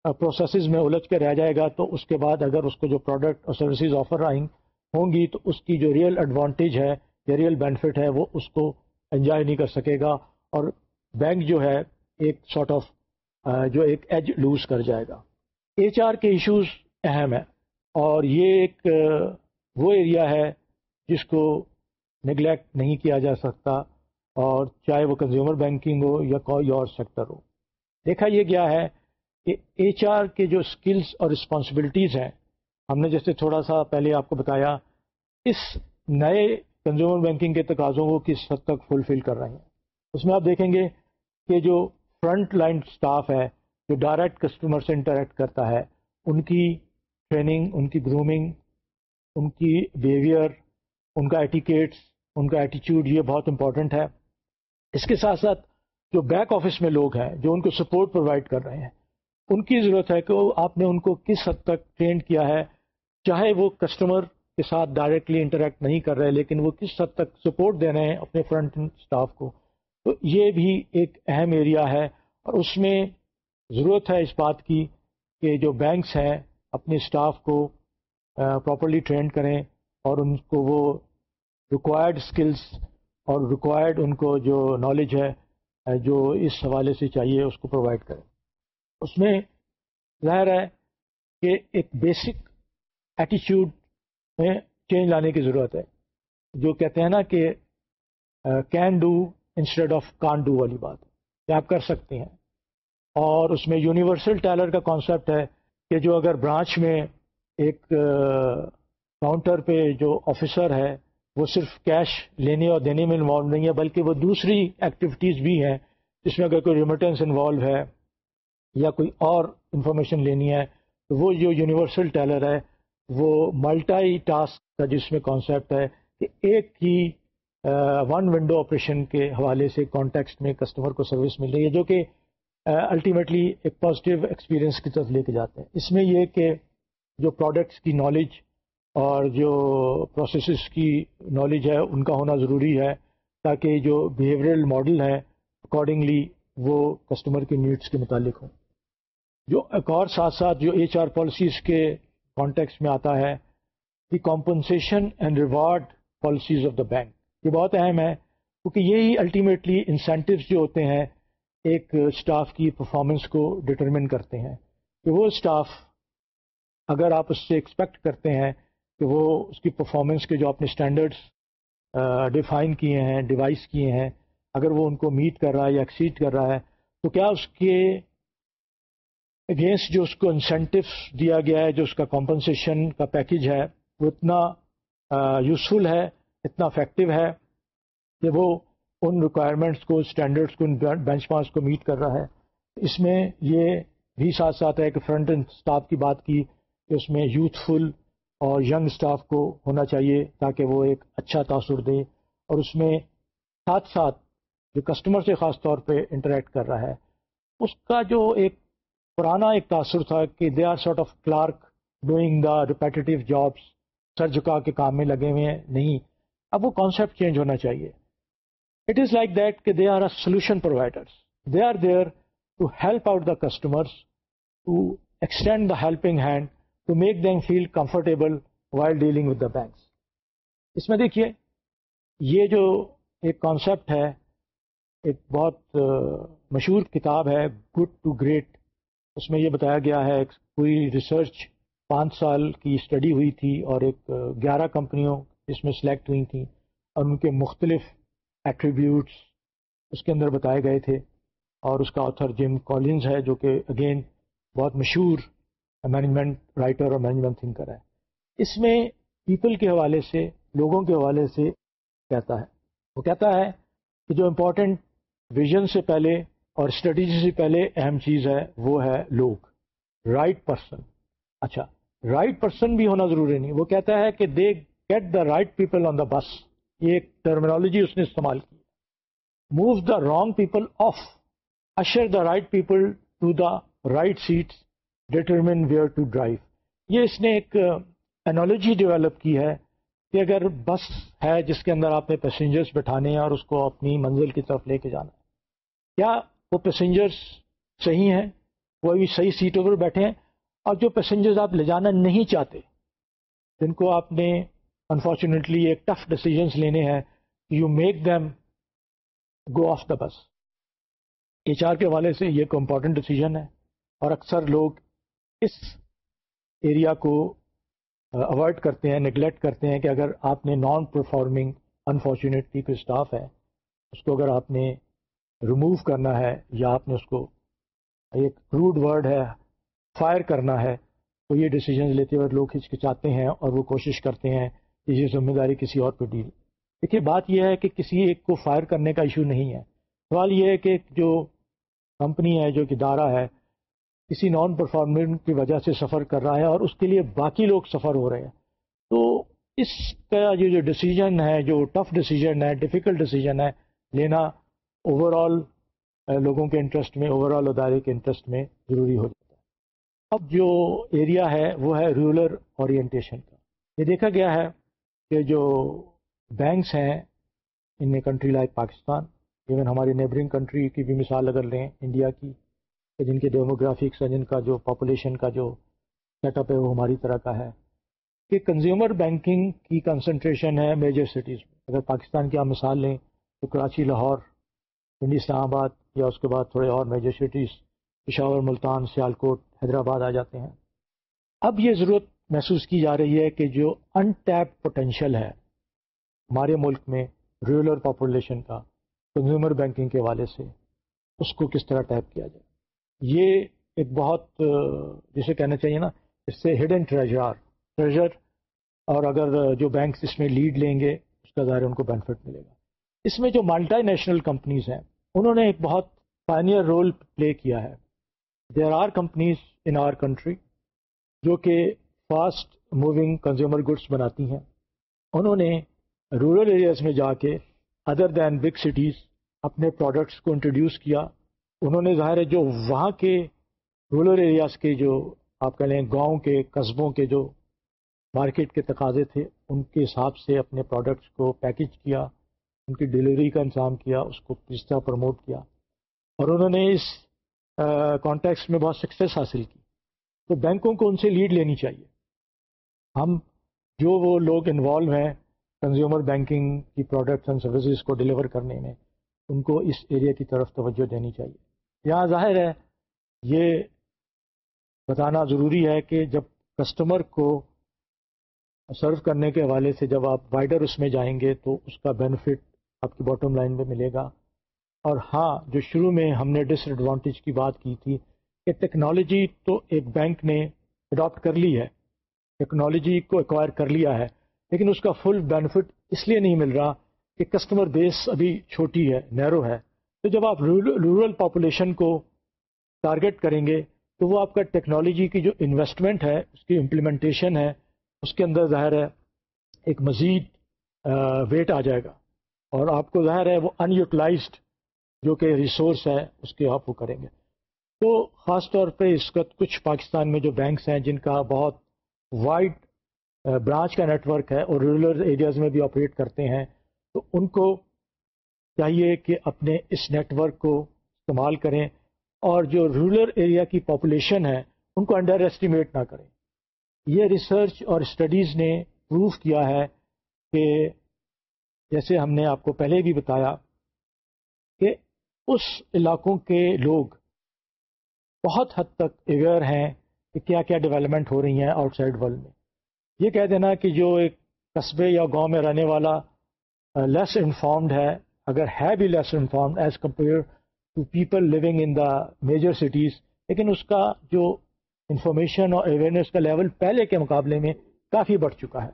پروسیسز میں الجھ کے رہ جائے گا، تو اس کے بعد اگر اس کو جو پروڈکٹ اور سروسز آفر آئیں ہوں گی، تو اس کی جو ریئل ایڈوانٹیج ہے، یا ریئل بینیفٹ ہے، وہ اس کو انجوائے نہیں کر سکے گا اور بینک جو ہے، ایک سارٹ آف جو ایک ایج لوز کر جائے گا۔ ایچ آر کے ایشوز اہم ہے اور یہ ایک وہ ایریا ہے جس کو نگلیکٹ نہیں کیا جا سکتا اور چاہے وہ کنزیومر بینکنگ ہو یا کوئی اور سیکٹر ہو۔ دیکھا یہ گیا ہے؟ کہ ایچ آر کے جو اسکلس اور رسپانسبلٹیز ہیں، ہم نے جیسے تھوڑا سا پہلے آپ کو بتایا، اس نئے کنزیومر بینکنگ کے تقاضوں کو کس حد تک فلفل کر رہے ہیں؟ اس میں آپ دیکھیں گے کہ جو فرنٹ لائن سٹاف ہے، جو ڈائریکٹ کسٹمر سے انٹریکٹ کرتا ہے، ان کی ٹریننگ ان کی گرومنگ ان کی بیہیویئر ان کا ایٹیکیٹس ان کا ایٹیچیوڈ یہ بہت امپورٹنٹ ہے۔ اس کے ساتھ ساتھ جو بیک آفس میں لوگ ہیں، جو ان کو سپورٹ پرووائڈ کر رہے ہیں ان کی ضرورت ہے کہ آپ نے ان کو کس حد تک ٹرینڈ کیا ہے، چاہے وہ کسٹمر کے ساتھ ڈائریکٹلی انٹریکٹ نہیں کر رہے، لیکن وہ کس حد تک سپورٹ دے رہے ہیں اپنے فرنٹ اسٹاف کو۔ تو یہ بھی ایک اہم ایریا ہے اور اس میں ضرورت ہے اس بات کی کہ جو بینکس ہیں اپنے اسٹاف کو پراپرلی ٹرین کریں اور ان کو وہ ریکوائرڈ اسکلس اور ریکوائرڈ ان کو جو نالج ہے جو اس حوالے سے چاہیے، اس کو پرووائڈ کریں۔ اس میں ظاہر ہے کہ ایک بیسک ایٹیچیوڈ میں چینج لانے کی ضرورت ہے، جو کہتے ہیں نا کہ can do instead of can't do والی بات۔ کہ آپ کر سکتے ہیں۔ اور اس میں یونیورسل ٹیلر کا کانسیپٹ ہے کہ جو اگر برانچ میں ایک کاؤنٹر پہ جو آفیسر ہے، وہ صرف کیش لینے اور دینے میں انوالو نہیں ہے، بلکہ وہ دوسری ایکٹیویٹیز بھی ہیں، جس میں اگر کوئی ریمیٹنس انوالو ہے یا کوئی اور انفارمیشن لینی ہے، تو وہ جو یونیورسل ٹیلر ہے، وہ ملٹائی ٹاسک کا جس میں کانسیپٹ ہے کہ ایک ہی ون ونڈو آپریشن کے حوالے سے کانٹیکسٹ میں کسٹمر کو سروس مل رہی ہے، جو کہ الٹیمیٹلی ایک پازیٹیو ایکسپیرئنس کی طرف لے کے جاتے ہیں۔ اس میں یہ کہ جو پروڈکٹس کی نالج اور جو پروسیسز کی نالج ہے، ان کا ہونا ضروری ہے تاکہ جو بیہیویئرل ماڈل ہے اکارڈنگلی وہ کسٹمر کی نیڈس کے متعلق ہوں۔ جو ایک اور ساتھ ساتھ جو ایچ آر پالیسیز کے کانٹیکس میں آتا ہے the compensation and reward policies of the bank یہ بہت اہم ہے، کیونکہ یہی الٹیمیٹلی انسینٹیوز جو ہوتے ہیں، ایک اسٹاف کی پرفارمنس کو ڈٹرمن کرتے ہیں۔ کہ وہ اسٹاف اگر آپ اس سے ایکسپیکٹ کرتے ہیں، کہ وہ اس کی پرفارمنس کے جو اپنے اسٹینڈرڈس ڈیفائن کیے ہیں ڈیوائس کیے ہیں، اگر وہ ان کو میٹ کر رہا ہے یا ایکسیڈ کر رہا ہے، تو کیا اس کے اگینسٹ جو اس کو انسینٹیو دیا گیا ہے، جو اس کا کمپنسیشن کا پیکج ہے، وہ اتنا یوزفل ہے، اتنا افیکٹو ہے کہ وہ ان ریکوائرمنٹس کو اسٹینڈرڈس کو بینچ مارکس کو میٹ کر رہا ہے۔ اس میں یہ بھی ساتھ ساتھ ہے کہ فرنٹ اینڈ اسٹاف کی بات کی کہ اس میں یوتھفل اور ینگ اسٹاف کو ہونا چاہیے تاکہ وہ ایک اچھا تاثر دے اور اس میں ساتھ ساتھ جو کسٹمر سے خاص طور پہ انٹریکٹ کر رہا ہے، اس کا جو ایک پرانا ایک تاثر تھا کہ they are sort of clerk doing the repetitive jobs سر جھکا کے کام میں لگے ہوئے ہیں، نہیں۔ اب وہ کانسیپٹ چینج ہونا چاہیے۔ اٹ از لائک دیٹ کہ they are a solution providers they are there to help out the customers to extend the helping hand to make them feel comfortable while dealing with the banks اس میں دیکھیے، یہ جو ایک concept ہے، ایک بہت مشہور کتاب ہے گڈ ٹو گریٹ اس میں یہ بتایا گیا ہے پوری ریسرچ پانچ سال کی اسٹڈی ہوئی تھی اور ایک گیارہ کمپنیوں اس میں سلیکٹ ہوئی تھیں۔ اور ان کے مختلف ایٹریبیوٹس اس کے اندر بتائے گئے تھے۔ اور اس کا آتھر جیم کالنز ہے، جو کہ اگین بہت مشہور مینجمنٹ رائٹر اور مینجمنٹ تھنکر ہے۔ اس میں پیپل کے حوالے سے، لوگوں کے حوالے سے کہتا ہے۔ وہ کہتا ہے کہ جو امپورٹنٹ ویژن سے پہلے اور اسٹریٹجی سے پہلے اہم چیز ہے، وہ ہے لوگ۔ رائٹ پرسن اچھا رائٹ پرسن بھی ہونا ضروری نہیں۔ وہ کہتا ہے کہ they get the right people on the bus یہ ایک ٹرمینالوجی اس نے استعمال کی۔ Move the wrong people off usher the right people to the right seats determine where to drive یہ اس نے ایک uh, انالوجی ڈیولپ کی ہے کہ اگر بس ہے جس کے اندر آپ نے پیسنجرس بٹھانے ہیں اور اس کو اپنی منزل کی طرف لے کے جانا ہے۔ کیا وہ پیسنجرس صحیح ہیں، وہ بھی صحیح سیٹوں پر بیٹھے ہیں۔ اور جو پیسنجرز آپ لے جانا نہیں چاہتے، جن کو آپ نے انفارچونیٹلی ایک ٹف ڈیسیجنس لینے ہیں you make them go off the bus H R کے حوالے سے یہ ایک امپورٹنٹ ڈیسیجن ہے۔ اور اکثر لوگ اس ایریا کو اوائڈ کرتے ہیں نگلیکٹ کرتے ہیں کہ اگر آپ نے نان پرفارمنگ انفارچونیٹلی کوئی اسٹاف ہے، اس کو اگر آپ نے ریموو کرنا ہے یا آپ نے اس کو ایک روڈ ورڈ ہے فائر کرنا ہے، تو یہ ڈیسیجن لیتے ہوئے لوگ ہچکچاتے ہیں اور وہ کوشش کرتے ہیں کہ یہ ذمہ داری کسی اور پہ ڈیل۔ دیکھیے، بات یہ ہے کہ کسی ایک کو فائر کرنے کا ایشو نہیں ہے۔ سوال یہ ہے کہ جو کمپنی ہے، جو ادارہ ہے، کسی نان پرفارمنٹ کی وجہ سے سفر کر رہا ہے اور اس کے لیے باقی لوگ سفر ہو رہے ہیں۔ تو اس کا یہ جو ڈیسیجن ہے، جو ٹف ڈیسیجن ہے ڈیفیکلٹ ڈیسیجن ہے، لینا اوور آل eh, لوگوں کے انٹرسٹ میں اوور آل ادارے کے انٹرسٹ میں ضروری ہو جاتا ہے۔ اب جو ایریا ہے، وہ ہے رورل اورینٹیشن کا۔ یہ دیکھا گیا ہے کہ جو بینکس ہیں، in country like Pakistan even ہماری نیبرنگ کنٹری کی بھی مثال اگر لیں انڈیا کی جن کے ڈیموگرافکس ہیں، جن کا جو پاپولیشن کا جو سیٹ اپ ہے، وہ ہماری طرح کا ہے۔ کہ کنزیومر بینکنگ کی کنسنٹریشن ہے میجر سٹیز میں۔ اگر پاکستان کی آپ مثال لیں تو کراچی، لاہور پنڈی اسلام آباد یا اس کے بعد تھوڑے اور میجر سٹیز پشاور، ملتان، سیالکوٹ، حیدرآباد آ جاتے ہیں۔ اب یہ ضرورت محسوس کی جا رہی ہے کہ جو ان ٹیپ پوٹینشیل ہے ہمارے ملک میں رورل پاپولیشن کا کنزیومر بینکنگ کے حوالے سے، اس کو کس طرح ٹیپ کیا جائے۔ یہ ایک بہت، جسے کہنا چاہیے نا، اس سے ہڈن ٹریجر ٹریجر اور اگر جو بینکس اس میں لیڈ لیں گے، اس کا ظاہر ان کو بینیفٹ ملے گا۔ اس میں جو ملٹا نیشنل کمپنیز ہیں انہوں نے ایک بہت پائنیئر رول پلے کیا ہے۔ There are companies in our country جو کہ فاسٹ موونگ کنزیومر گڈس بناتی ہیں۔ انہوں نے رورل ایریاز میں جا کے ادر دین بگ سٹیز اپنے پروڈکٹس کو انٹروڈیوس کیا۔ انہوں نے ظاہر ہے جو وہاں کے رورل ایریاز کے جو آپ کہہ لیں گاؤں کے قصبوں کے جو مارکیٹ کے تقاضے تھے، ان کے حساب سے اپنے پروڈکٹس کو پیکج کیا۔ ان کی ڈلیوری کا انتظام کیا، اس کو کس طرح پروموٹ کیا۔ اور انہوں نے اس کانٹیکس میں بہت سکسیس حاصل کی۔ تو بینکوں کو ان سے لیڈ لینی چاہیے۔ ہم جو وہ لوگ انوالو ہیں کنزیومر بینکنگ کی پروڈکٹس اینڈ سروسز کو ڈلیور کرنے میں، ان کو اس ایریا کی طرف توجہ دینی چاہیے۔ یہاں ظاہر ہے، یہ بتانا ضروری ہے کہ جب کسٹمر کو سرو کرنے کے حوالے سے جب آپ وائڈر اس میں جائیں گے تو اس کا بینیفٹ آپ کی باٹم لائن میں ملے گا۔ اور ہاں جو شروع میں ہم نے ڈس ایڈوانٹیج کی بات کی تھی کہ ٹیکنالوجی تو ایک بینک نے اڈاپٹ کر لی ہے۔ ٹیکنالوجی کو ایکوائر کر لیا ہے، لیکن اس کا فل بینیفٹ اس لیے نہیں مل رہا کہ کسٹمر بیس ابھی چھوٹی ہے نیرو ہے۔ تو جب آپ رورل پاپولیشن کو ٹارگیٹ کریں گے، تو وہ آپ کا ٹیکنالوجی کی جو انویسٹمنٹ ہے، اس کی امپلیمنٹیشن ہے، اس کے اندر ظاہر ہے ایک مزید ویٹ آ جائے گا۔ اور آپ کو ظاہر ہے وہ ان یوٹیلائزڈ جو کہ ریسورس ہے، اس کے آپ وہ کریں گے۔ تو خاص طور پہ اس وقت کچھ پاکستان میں جو بینکس ہیں، جن کا بہت وائڈ برانچ کا نیٹ ورک ہے اور رورل ایریاز میں بھی آپریٹ کرتے ہیں، تو ان کو چاہیے کہ اپنے اس نیٹ ورک کو استعمال کریں اور جو رورل ایریا کی پاپولیشن ہے، ان کو انڈر ایسٹیمیٹ نہ کریں۔ یہ ریسرچ اور اسٹڈیز نے پروف کیا ہے کہ جیسے ہم نے آپ کو پہلے بھی بتایا کہ اس علاقوں کے لوگ بہت حد تک اویئر ہیں کہ کیا کیا ڈیولپمنٹ ہو رہی ہیں آؤٹ سائڈ ورلڈ میں۔ یہ کہہ دینا کہ جو ایک قصبے یا گاؤں میں رہنے والا لیس انفارمڈ ہے، اگر ہے بھی less informed as compare to people living in the major cities لیکن اس کا جو انفارمیشن اور اویئرنیس کا لیول پہلے کے مقابلے میں کافی بڑھ چکا ہے۔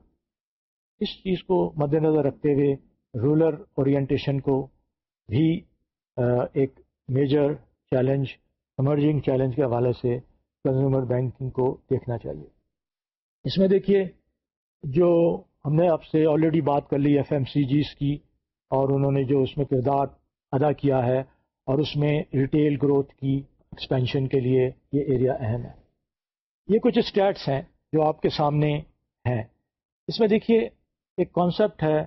اس چیز کو مد نظر رکھتے ہوئے رولر اورینٹیشن کو بھی ایک میجر چیلنج امرجنگ چیلنج کے حوالے سے کنزیومر بینکنگ کو دیکھنا چاہیے۔ اس میں دیکھیے، جو ہم نے آپ سے آلریڈی بات کر لی ایف ایم سی جیز کی، اور انہوں نے جو اس میں کردار ادا کیا ہے، اور اس میں ریٹیل گروتھ کی ایکسپینشن کے لیے یہ ایریا اہم ہے۔ یہ کچھ اسٹیٹس ہیں جو آپ کے سامنے ہیں۔ اس میں دیکھیے، ایک کانسیپٹ ہے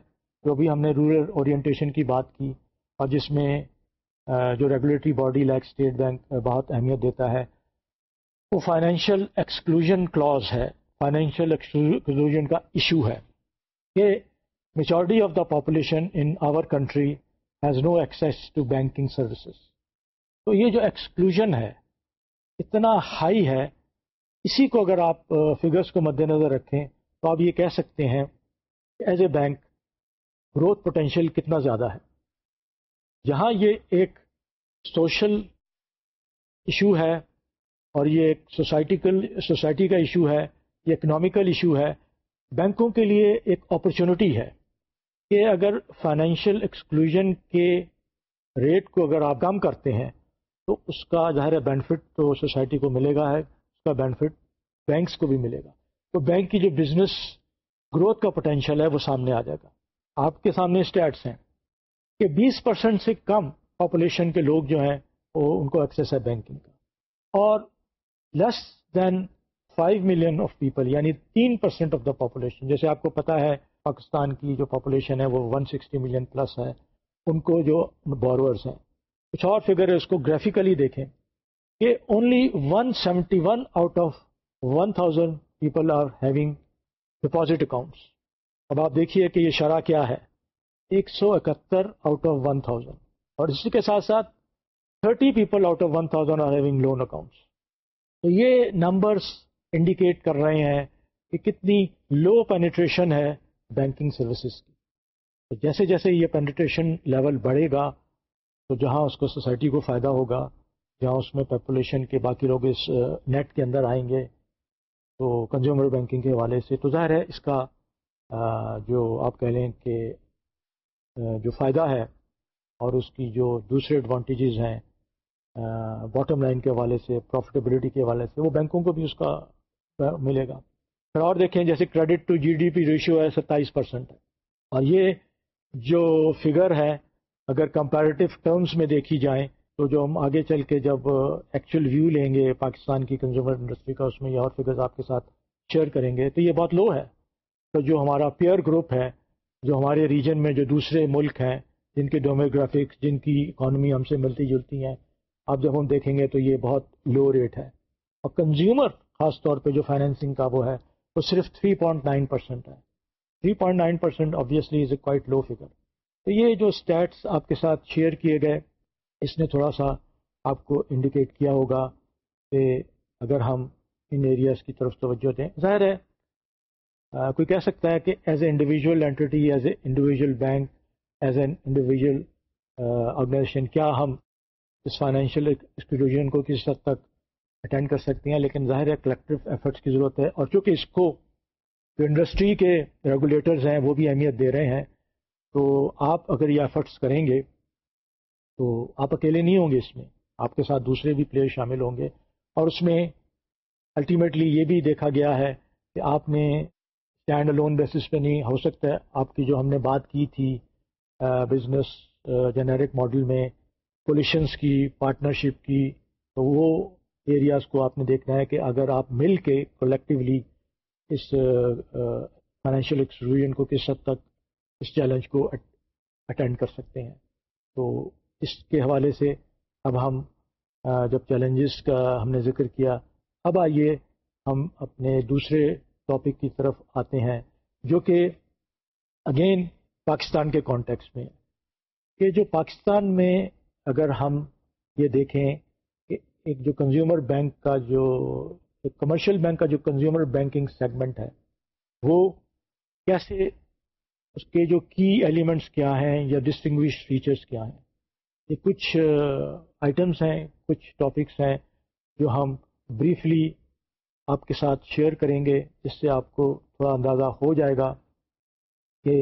جو بھی ہم نے رورل اورینٹیشن کی بات کی اور جس میں جو regulatory body like State Bank بہت اہمیت دیتا ہے، وہ فائنینشیل ایکسکلوژن کلاز ہے فائنینشیل ایکسکلوژن کا ایشو ہے کہ maturity of the population in our country has no access to banking services تو یہ جو ایکسکلوژن ہے، اتنا ہائی ہے، اسی کو اگر آپ فگرس کو مد نظر رکھیں تو آپ یہ کہہ سکتے ہیں کہ as a bank growth potential کتنا زیادہ ہے۔ جہاں یہ ایک سوشل ایشو ہے اور یہ ایک سوسائٹیکل، سوسائٹی کا ایشو ہے، یہ اکنامیکل ایشو ہے۔ بینکوں کے لیے ایک اپرچونٹی ہے کہ اگر فائنینشیل ایکسکلوژن کے ریٹ کو اگر آپ کم کرتے ہیں تو اس کا ظاہر بینیفٹ تو سوسائٹی کو ملے گا ہے اس کا بینیفٹ بینکس کو بھی ملے گا۔ تو بینک کی جو بزنس گروتھ کا پوٹینشیل ہے وہ سامنے آ جائے گا۔ آپ کے سامنے اسٹیٹس ہیں کہ بیس پرسینٹ سے کم پاپولیشن کے لوگ جو ہیں وہ ان کو ایکسیس ہے بینکنگ کا اور less than five million of people یعنی تین پرسینٹ آف دا پاپولیشن جیسے آپ کو پتا ہے پاکستان کی جو پاپولیشن ہے وہ ون سکسٹی ملین پلس ہے، ان کو جو بورورس ہیں۔ کچھ اور فگر ہے، اس کو گرافیکلی دیکھیں کہ only one seventy one out of one thousand people are having deposit accounts اب آپ دیکھیے کہ یہ شرح کیا ہے۔ ایک سو اکہتر آؤٹ آف ون تھاؤزینڈ۔ اور اسی کے ساتھ ساتھ thirty people out of one thousand are having loan accounts. تو یہ نمبرس انڈیکیٹ کر رہے ہیں کہ کتنی لو پینیٹریشن ہے بینکنگ سروسز کی۔ تو جیسے جیسے یہ پینیٹریشن لیول بڑھے گا، تو جہاں اس کو سوسائٹی کو فائدہ ہوگا، جہاں اس میں پاپولیشن کے باقی لوگ اس نیٹ کے اندر آئیں گے، تو کنزیومر بینکنگ کے حوالے سے۔ تو ظاہر ہے اس کا جو آپ کہہ لیں کہ جو فائدہ ہے اور اس کی جو دوسرے ایڈوانٹیجز ہیں باٹم لائن کے حوالے سے پروفیٹیبلٹی کے حوالے سے، وہ بینکوں کو بھی اس کا ملے گا۔ پھر اور دیکھیں، جیسے credit to G D P ratio ہے، ستائیس پرسینٹ ہے۔ اور یہ جو فگر ہے، اگر کمپیریٹو ٹرمز میں دیکھی جائیں، تو جو ہم آگے چل کے جب ایکچوئل ویو لیں گے پاکستان کی کنزیومر انڈسٹری کا، اس میں یہ اور فگرز آپ کے ساتھ شیئر کریں گے، تو یہ بہت لو ہے۔ تو جو ہمارا پیئر گروپ ہے، جو ہمارے ریجن میں جو دوسرے ملک ہیں، جن کے ڈوموگرافکس جن کی اکانومی ہم سے ملتی جلتی ہیں، اب جب ہم دیکھیں گے تو یہ بہت لو ریٹ ہے۔ اور کنزیومر خاص طور پہ جو فائنینسنگ کا وہ ہے، وہ صرف 3.9 پرسینٹ ہے۔ 3.9 percent obviously is a quite low figure تو یہ جو اسٹیٹس آپ کے ساتھ شیئر کیے گئے، اس نے تھوڑا سا آپ کو انڈیکیٹ کیا ہوگا کہ اگر ہم ان ایریاز کی طرف توجہ دیں۔ ظاہر ہے کوئی کہہ سکتا ہے کہ as a individual entity as a individual bank as an individual organization کیا ہم اس فائنینشیل انسٹیٹیوشن کو کس حد تک اٹینڈ کر سکتے ہیں؟ لیکن ظاہر ہے کلیکٹیو ایفرٹس کی ضرورت ہے اور چونکہ اس کو جو انڈسٹری کے ریگولیٹرز ہیں وہ بھی اہمیت دے رہے ہیں، تو آپ اگر یہ ایفرٹس کریں گے تو آپ اکیلے نہیں ہوں گے اس میں، آپ کے ساتھ دوسرے بھی پلیئر شامل ہوں گے۔ اور اس میں الٹیمیٹلی یہ بھی دیکھا گیا ہے کہ آپ نے اسٹینڈ لون بیسس پہ نہیں، ہو سکتا ہے آپ کی جو ہم نے بات کی تھی بزنس جنیرک ماڈل میں پولیشنس کی پارٹنرشپ کی، تو وہ ایریاز کو آپ نے دیکھنا ہے کہ اگر آپ مل کے کولیکٹیولی اس فائنینشیل ایکسکلوژن کو کس حد تک، اس چیلنج کو اٹینڈ کر سکتے ہیں۔ تو اس کے حوالے سے اب ہم جب چیلنجز کا ہم نے ذکر کیا، اب آئیے ہم اپنے دوسرے ٹاپک کی طرف آتے ہیں، جو کہ اگین پاکستان کے کانٹیکس میں کہ جو پاکستان میں اگر ہم یہ دیکھیں کہ ایک جو کنزیومر بینک کا جو کمرشل بینک کا جو کنزیومر بینکنگ سیگمنٹ ہے، وہ کیسے، اس کے جو کی ایلیمنٹس کیا ہیں یا ڈسٹنگوش فیچرز کیا ہیں۔ یہ کچھ آئٹمس ہیں، کچھ ٹاپکس ہیں جو ہم بریفلی آپ کے ساتھ شیئر کریں گے جس سے آپ کو تھوڑا اندازہ ہو جائے گا کہ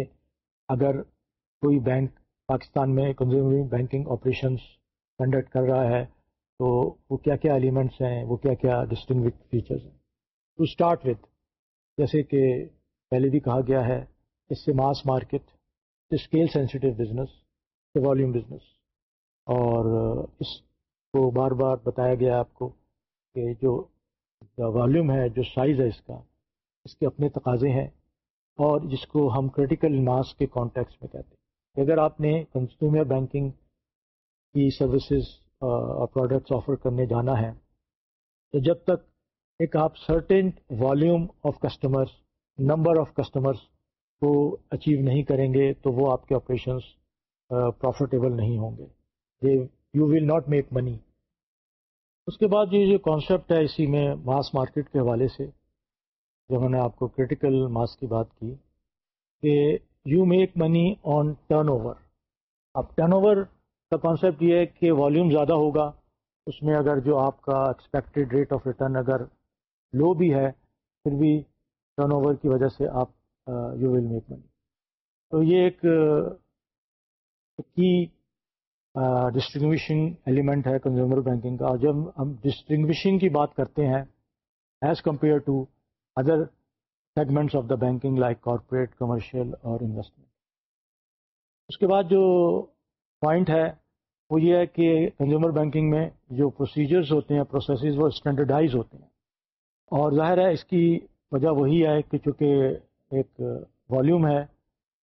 اگر کوئی بینک پاکستان میں کنزیومر بینکنگ آپریشنس کنڈکٹ کر رہا ہے، تو وہ کیا کیا ایلیمنٹس ہیں، وہ کیا کیا ڈسٹنگ فیچرز ہیں۔ ٹو اسٹارٹ وتھ جیسے کہ پہلے بھی کہا گیا ہے، اس سے mass market scale sensitive business volume business اور اس کو بار بار بتایا گیا آپ کو کہ جو والیوم ہے، جو سائز ہے اس کا، اس کے اپنے تقاضے ہیں اور جس کو ہم کریٹیکل ماس کے کانٹیکس میں کہتے ہیں۔ اگر آپ نے کنزیومر بینکنگ کی سروسز اور پروڈکٹس آفر کرنے جانا ہے، تو جب تک ایک آپ certain volume of customers number of customers کو اچیو نہیں کریں گے، تو وہ آپ کے آپریشنس پروفیٹیبل نہیں ہوں گے۔ You will not make money اس کے بعد یہ جو کانسیپٹ ہے اسی میں ماس مارکیٹ کے حوالے سے، جب میں نے آپ کو کرٹیکل ماس کی بات کی کہ you make money on turnover اب ٹرن اوور کا کانسیپٹ یہ ہے کہ والیوم زیادہ ہوگا، اس میں اگر جو آپ کا ایکسپیکٹڈ ریٹ آف ریٹرن اگر لو بھی ہے، پھر بھی ٹرن اوور کی وجہ سے آپ یو ول میک منی تو یہ ایک کی ڈسٹنگوشنگ ایلیمنٹ ہے کنزیومر بینکنگ کا۔ اور جب ہم ڈسٹنگوشنگ کی بات کرتے ہیں as compare to other segments of the banking like corporate, commercial اور انویسٹمنٹ۔ اس کے بعد جو پوائنٹ ہے وہ یہ ہے کہ کنزیومر بینکنگ میں جو پروسیجرز ہوتے ہیں پروسیسز وہ اسٹینڈرڈائز ہوتے ہیں۔ اور ظاہر ہے اس کی وجہ وہی ہے کہ چونکہ ایک والیوم ہے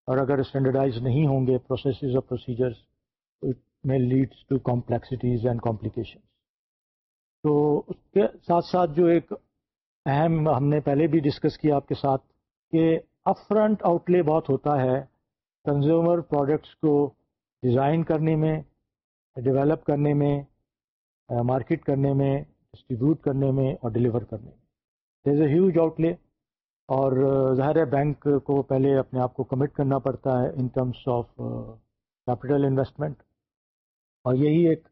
اور اگر اسٹینڈرڈائز نہیں ہوں گے پروسیسز اور procedures may lead to complexities and complications. تو اس کے ساتھ ساتھ جو ایک اہم ہم نے پہلے بھی ڈسکس کیا آپ کے ساتھ کہ اپ فرنٹ آؤٹ لے بہت ہوتا ہے کنزیومر پروڈکٹس کو ڈیزائن کرنے میں ڈیولپ کرنے میں مارکیٹ کرنے میں ڈسٹریبیوٹ کرنے میں اور ڈلیور کرنے میں دیر از اے ہیوج آؤٹ لے اور uh, ظاہر ہے بینک کو پہلے اپنے آپ کو کمٹ کرنا پڑتا ہے in terms of capital investment اور یہی ایک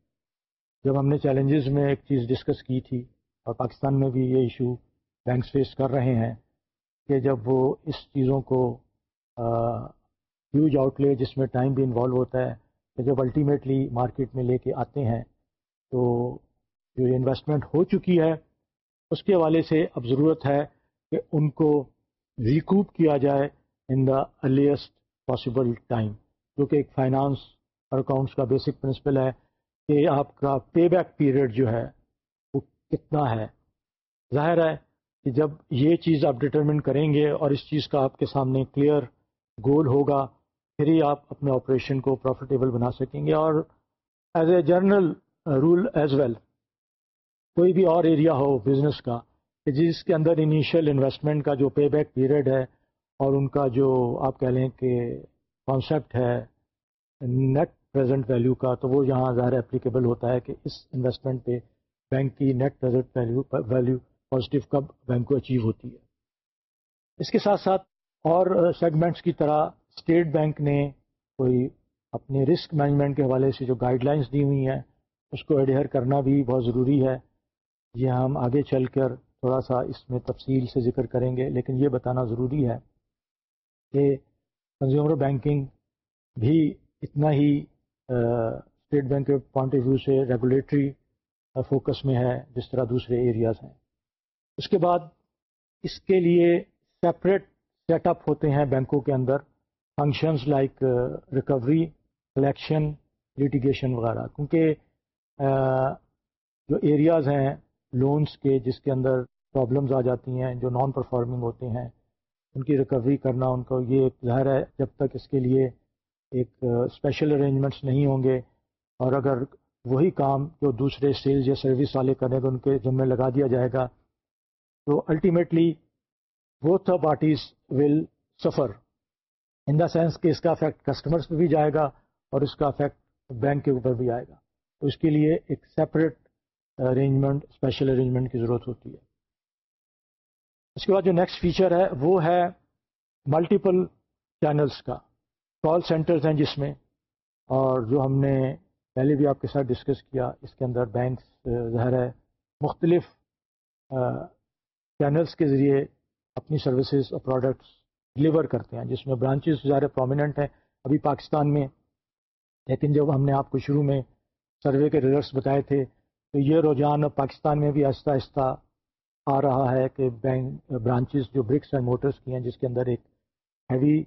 جب ہم نے چیلنجز میں ایک چیز ڈسکس کی تھی اور پاکستان میں بھی یہ ایشو بینکس فیس کر رہے ہیں کہ جب وہ اس چیزوں کو ہیوج آؤٹ لے جس میں ٹائم بھی انوالو ہوتا ہے کہ جب الٹیمیٹلی مارکیٹ میں لے کے آتے ہیں تو جو انویسٹمنٹ ہو چکی ہے اس کے حوالے سے اب ضرورت ہے کہ ان کو ریکوپ کیا جائے in the earliest possible time جو کہ ایک فائنانس اور اکاؤنٹس کا بیسک پرنسپل ہے کہ آپ کا پے بیک پیریڈ جو ہے وہ کتنا ہے۔ ظاہر ہے کہ جب یہ چیز آپ ڈٹرمن کریں گے اور اس چیز کا آپ کے سامنے کلیئر گول ہوگا، پھر ہی آپ اپنے آپریشن کو پروفیٹیبل بنا سکیں گے۔ اور as a general rule as well کوئی بھی اور ایریا ہو بزنس کا کہ جس کے اندر انیشیل انویسٹمنٹ کا جو پے بیک پیریڈ ہے اور ان کا جو آپ کہہ لیں کہ کانسیپٹ ہے نیٹ پریزنٹ ویلیو کا، تو وہ یہاں ظاہر اپلیکیبل ہوتا ہے کہ اس انویسٹمنٹ پہ بینک کی net present value value positive کب بینک کو اچیو ہوتی ہے۔ اس کے ساتھ ساتھ اور سیگمنٹس کی طرح اسٹیٹ بینک نے کوئی اپنے رسک مینجمنٹ کے حوالے سے جو گائیڈ لائنس دی ہوئی ہیں، اس کو ایڈیئر کرنا بھی بہت ضروری ہے۔ یہ ہم آگے چل کر تھوڑا سا اس میں تفصیل سے ذکر کریں گے، لیکن یہ بتانا ضروری ہے کہ کنزیومر بینکنگ بھی اتنا ہی اسٹیٹ بینک کے پوائنٹ آف ویو سے ریگولیٹری فوکس میں ہے، جس طرح دوسرے ایریاز ہیں۔ اس کے بعد اس کے لیے سیپریٹ سیٹ اپ ہوتے ہیں بینکوں کے اندر functions like recovery collection litigation وغیرہ۔ کیونکہ جو ایریاز ہیں لونس کے، جس کے اندر پرابلمز آ جاتی ہیں، جو نان پرفارمنگ ہوتے ہیں، ان کی ریکوری کرنا، ان کو یہ ایک ظاہر ہے جب تک اس کے لیے ایک اسپیشل ارینجمنٹس نہیں ہوں گے۔ اور اگر وہی کام جو دوسرے سیلز یا سروس والے کریں گے، ان کے ذمہ لگا دیا جائے گا۔ تو الٹیمیٹلی بوتھ پارٹیز ول سفر ان دا سینس کہ اس کا افیکٹ کسٹمرس پہ بھی جائے گا اور اس کا افیکٹ بینک کے اوپر بھی آئے گا۔ تو اس کے لیے ایک سیپریٹ ارینجمنٹ اسپیشل ارینجمنٹ کی ضرورت ہوتی ہے۔ اس کے بعد جو نیکسٹ فیچر ہے، وہ ہے ملٹیپل چینلس کا۔ کال سینٹرز ہیں جس میں، اور جو ہم نے پہلے بھی آپ کے ساتھ ڈسکس کیا، اس کے اندر بینکس ظاہر ہے، مختلف چینلس کے ذریعے اپنی سروسز اور پروڈکٹس ڈلیور کرتے ہیں، جس میں برانچز زیادہ پرومیننٹ ہیں ابھی پاکستان میں۔ لیکن جب ہم نے آپ کو شروع میں سروے کے ریزلٹس بتائے تھے، تو یہ رجحان پاکستان میں بھی آہستہ آہستہ آ رہا ہے کہ بینک برانچز جو برکس اینڈ موٹرس کی ہیں، جس کے اندر ایک ہیوی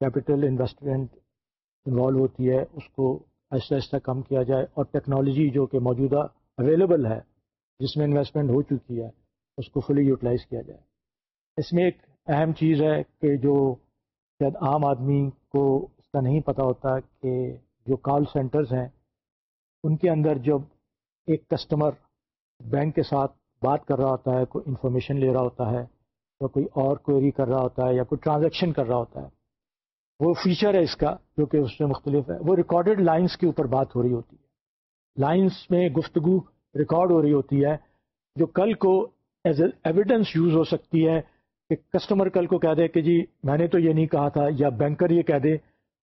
کیپٹل انویسٹمنٹ انوالو ہوتی ہے، اس کو آہستہ آہستہ کم کیا جائے اور ٹیکنالوجی جو کہ موجودہ اویلیبل ہے، جس میں انویسٹمنٹ ہو چکی ہے، اس کو فلی یوٹیلائز کیا جائے۔ اس میں ایک اہم چیز ہے کہ جو شاید عام آدمی کو اس کا نہیں پتہ ہوتا کہ جو کال سینٹرز ہیں، ان کے اندر جب ایک کسٹمر بینک کے ساتھ بات کر رہا ہوتا ہے، کوئی انفارمیشن لے رہا ہوتا ہے، یا کوئی اور کوئری کر رہا ہوتا ہے، یا کوئی ٹرانزیکشن کر رہا ہوتا ہے وہ فیچر ہے اس کا جو کہ اس میں مختلف ہے۔ وہ ریکارڈڈ لائنس کے اوپر بات ہو رہی ہوتی ہے۔ لائنس میں گفتگو ریکارڈ ہو رہی ہوتی ہے۔ جو کل کو ایز اے ایویڈنس یوز ہو سکتی ہے کہ کسٹمر کل کو کہہ دے کہ جی میں نے تو یہ نہیں کہا تھا یا بینکر یہ کہہ دے۔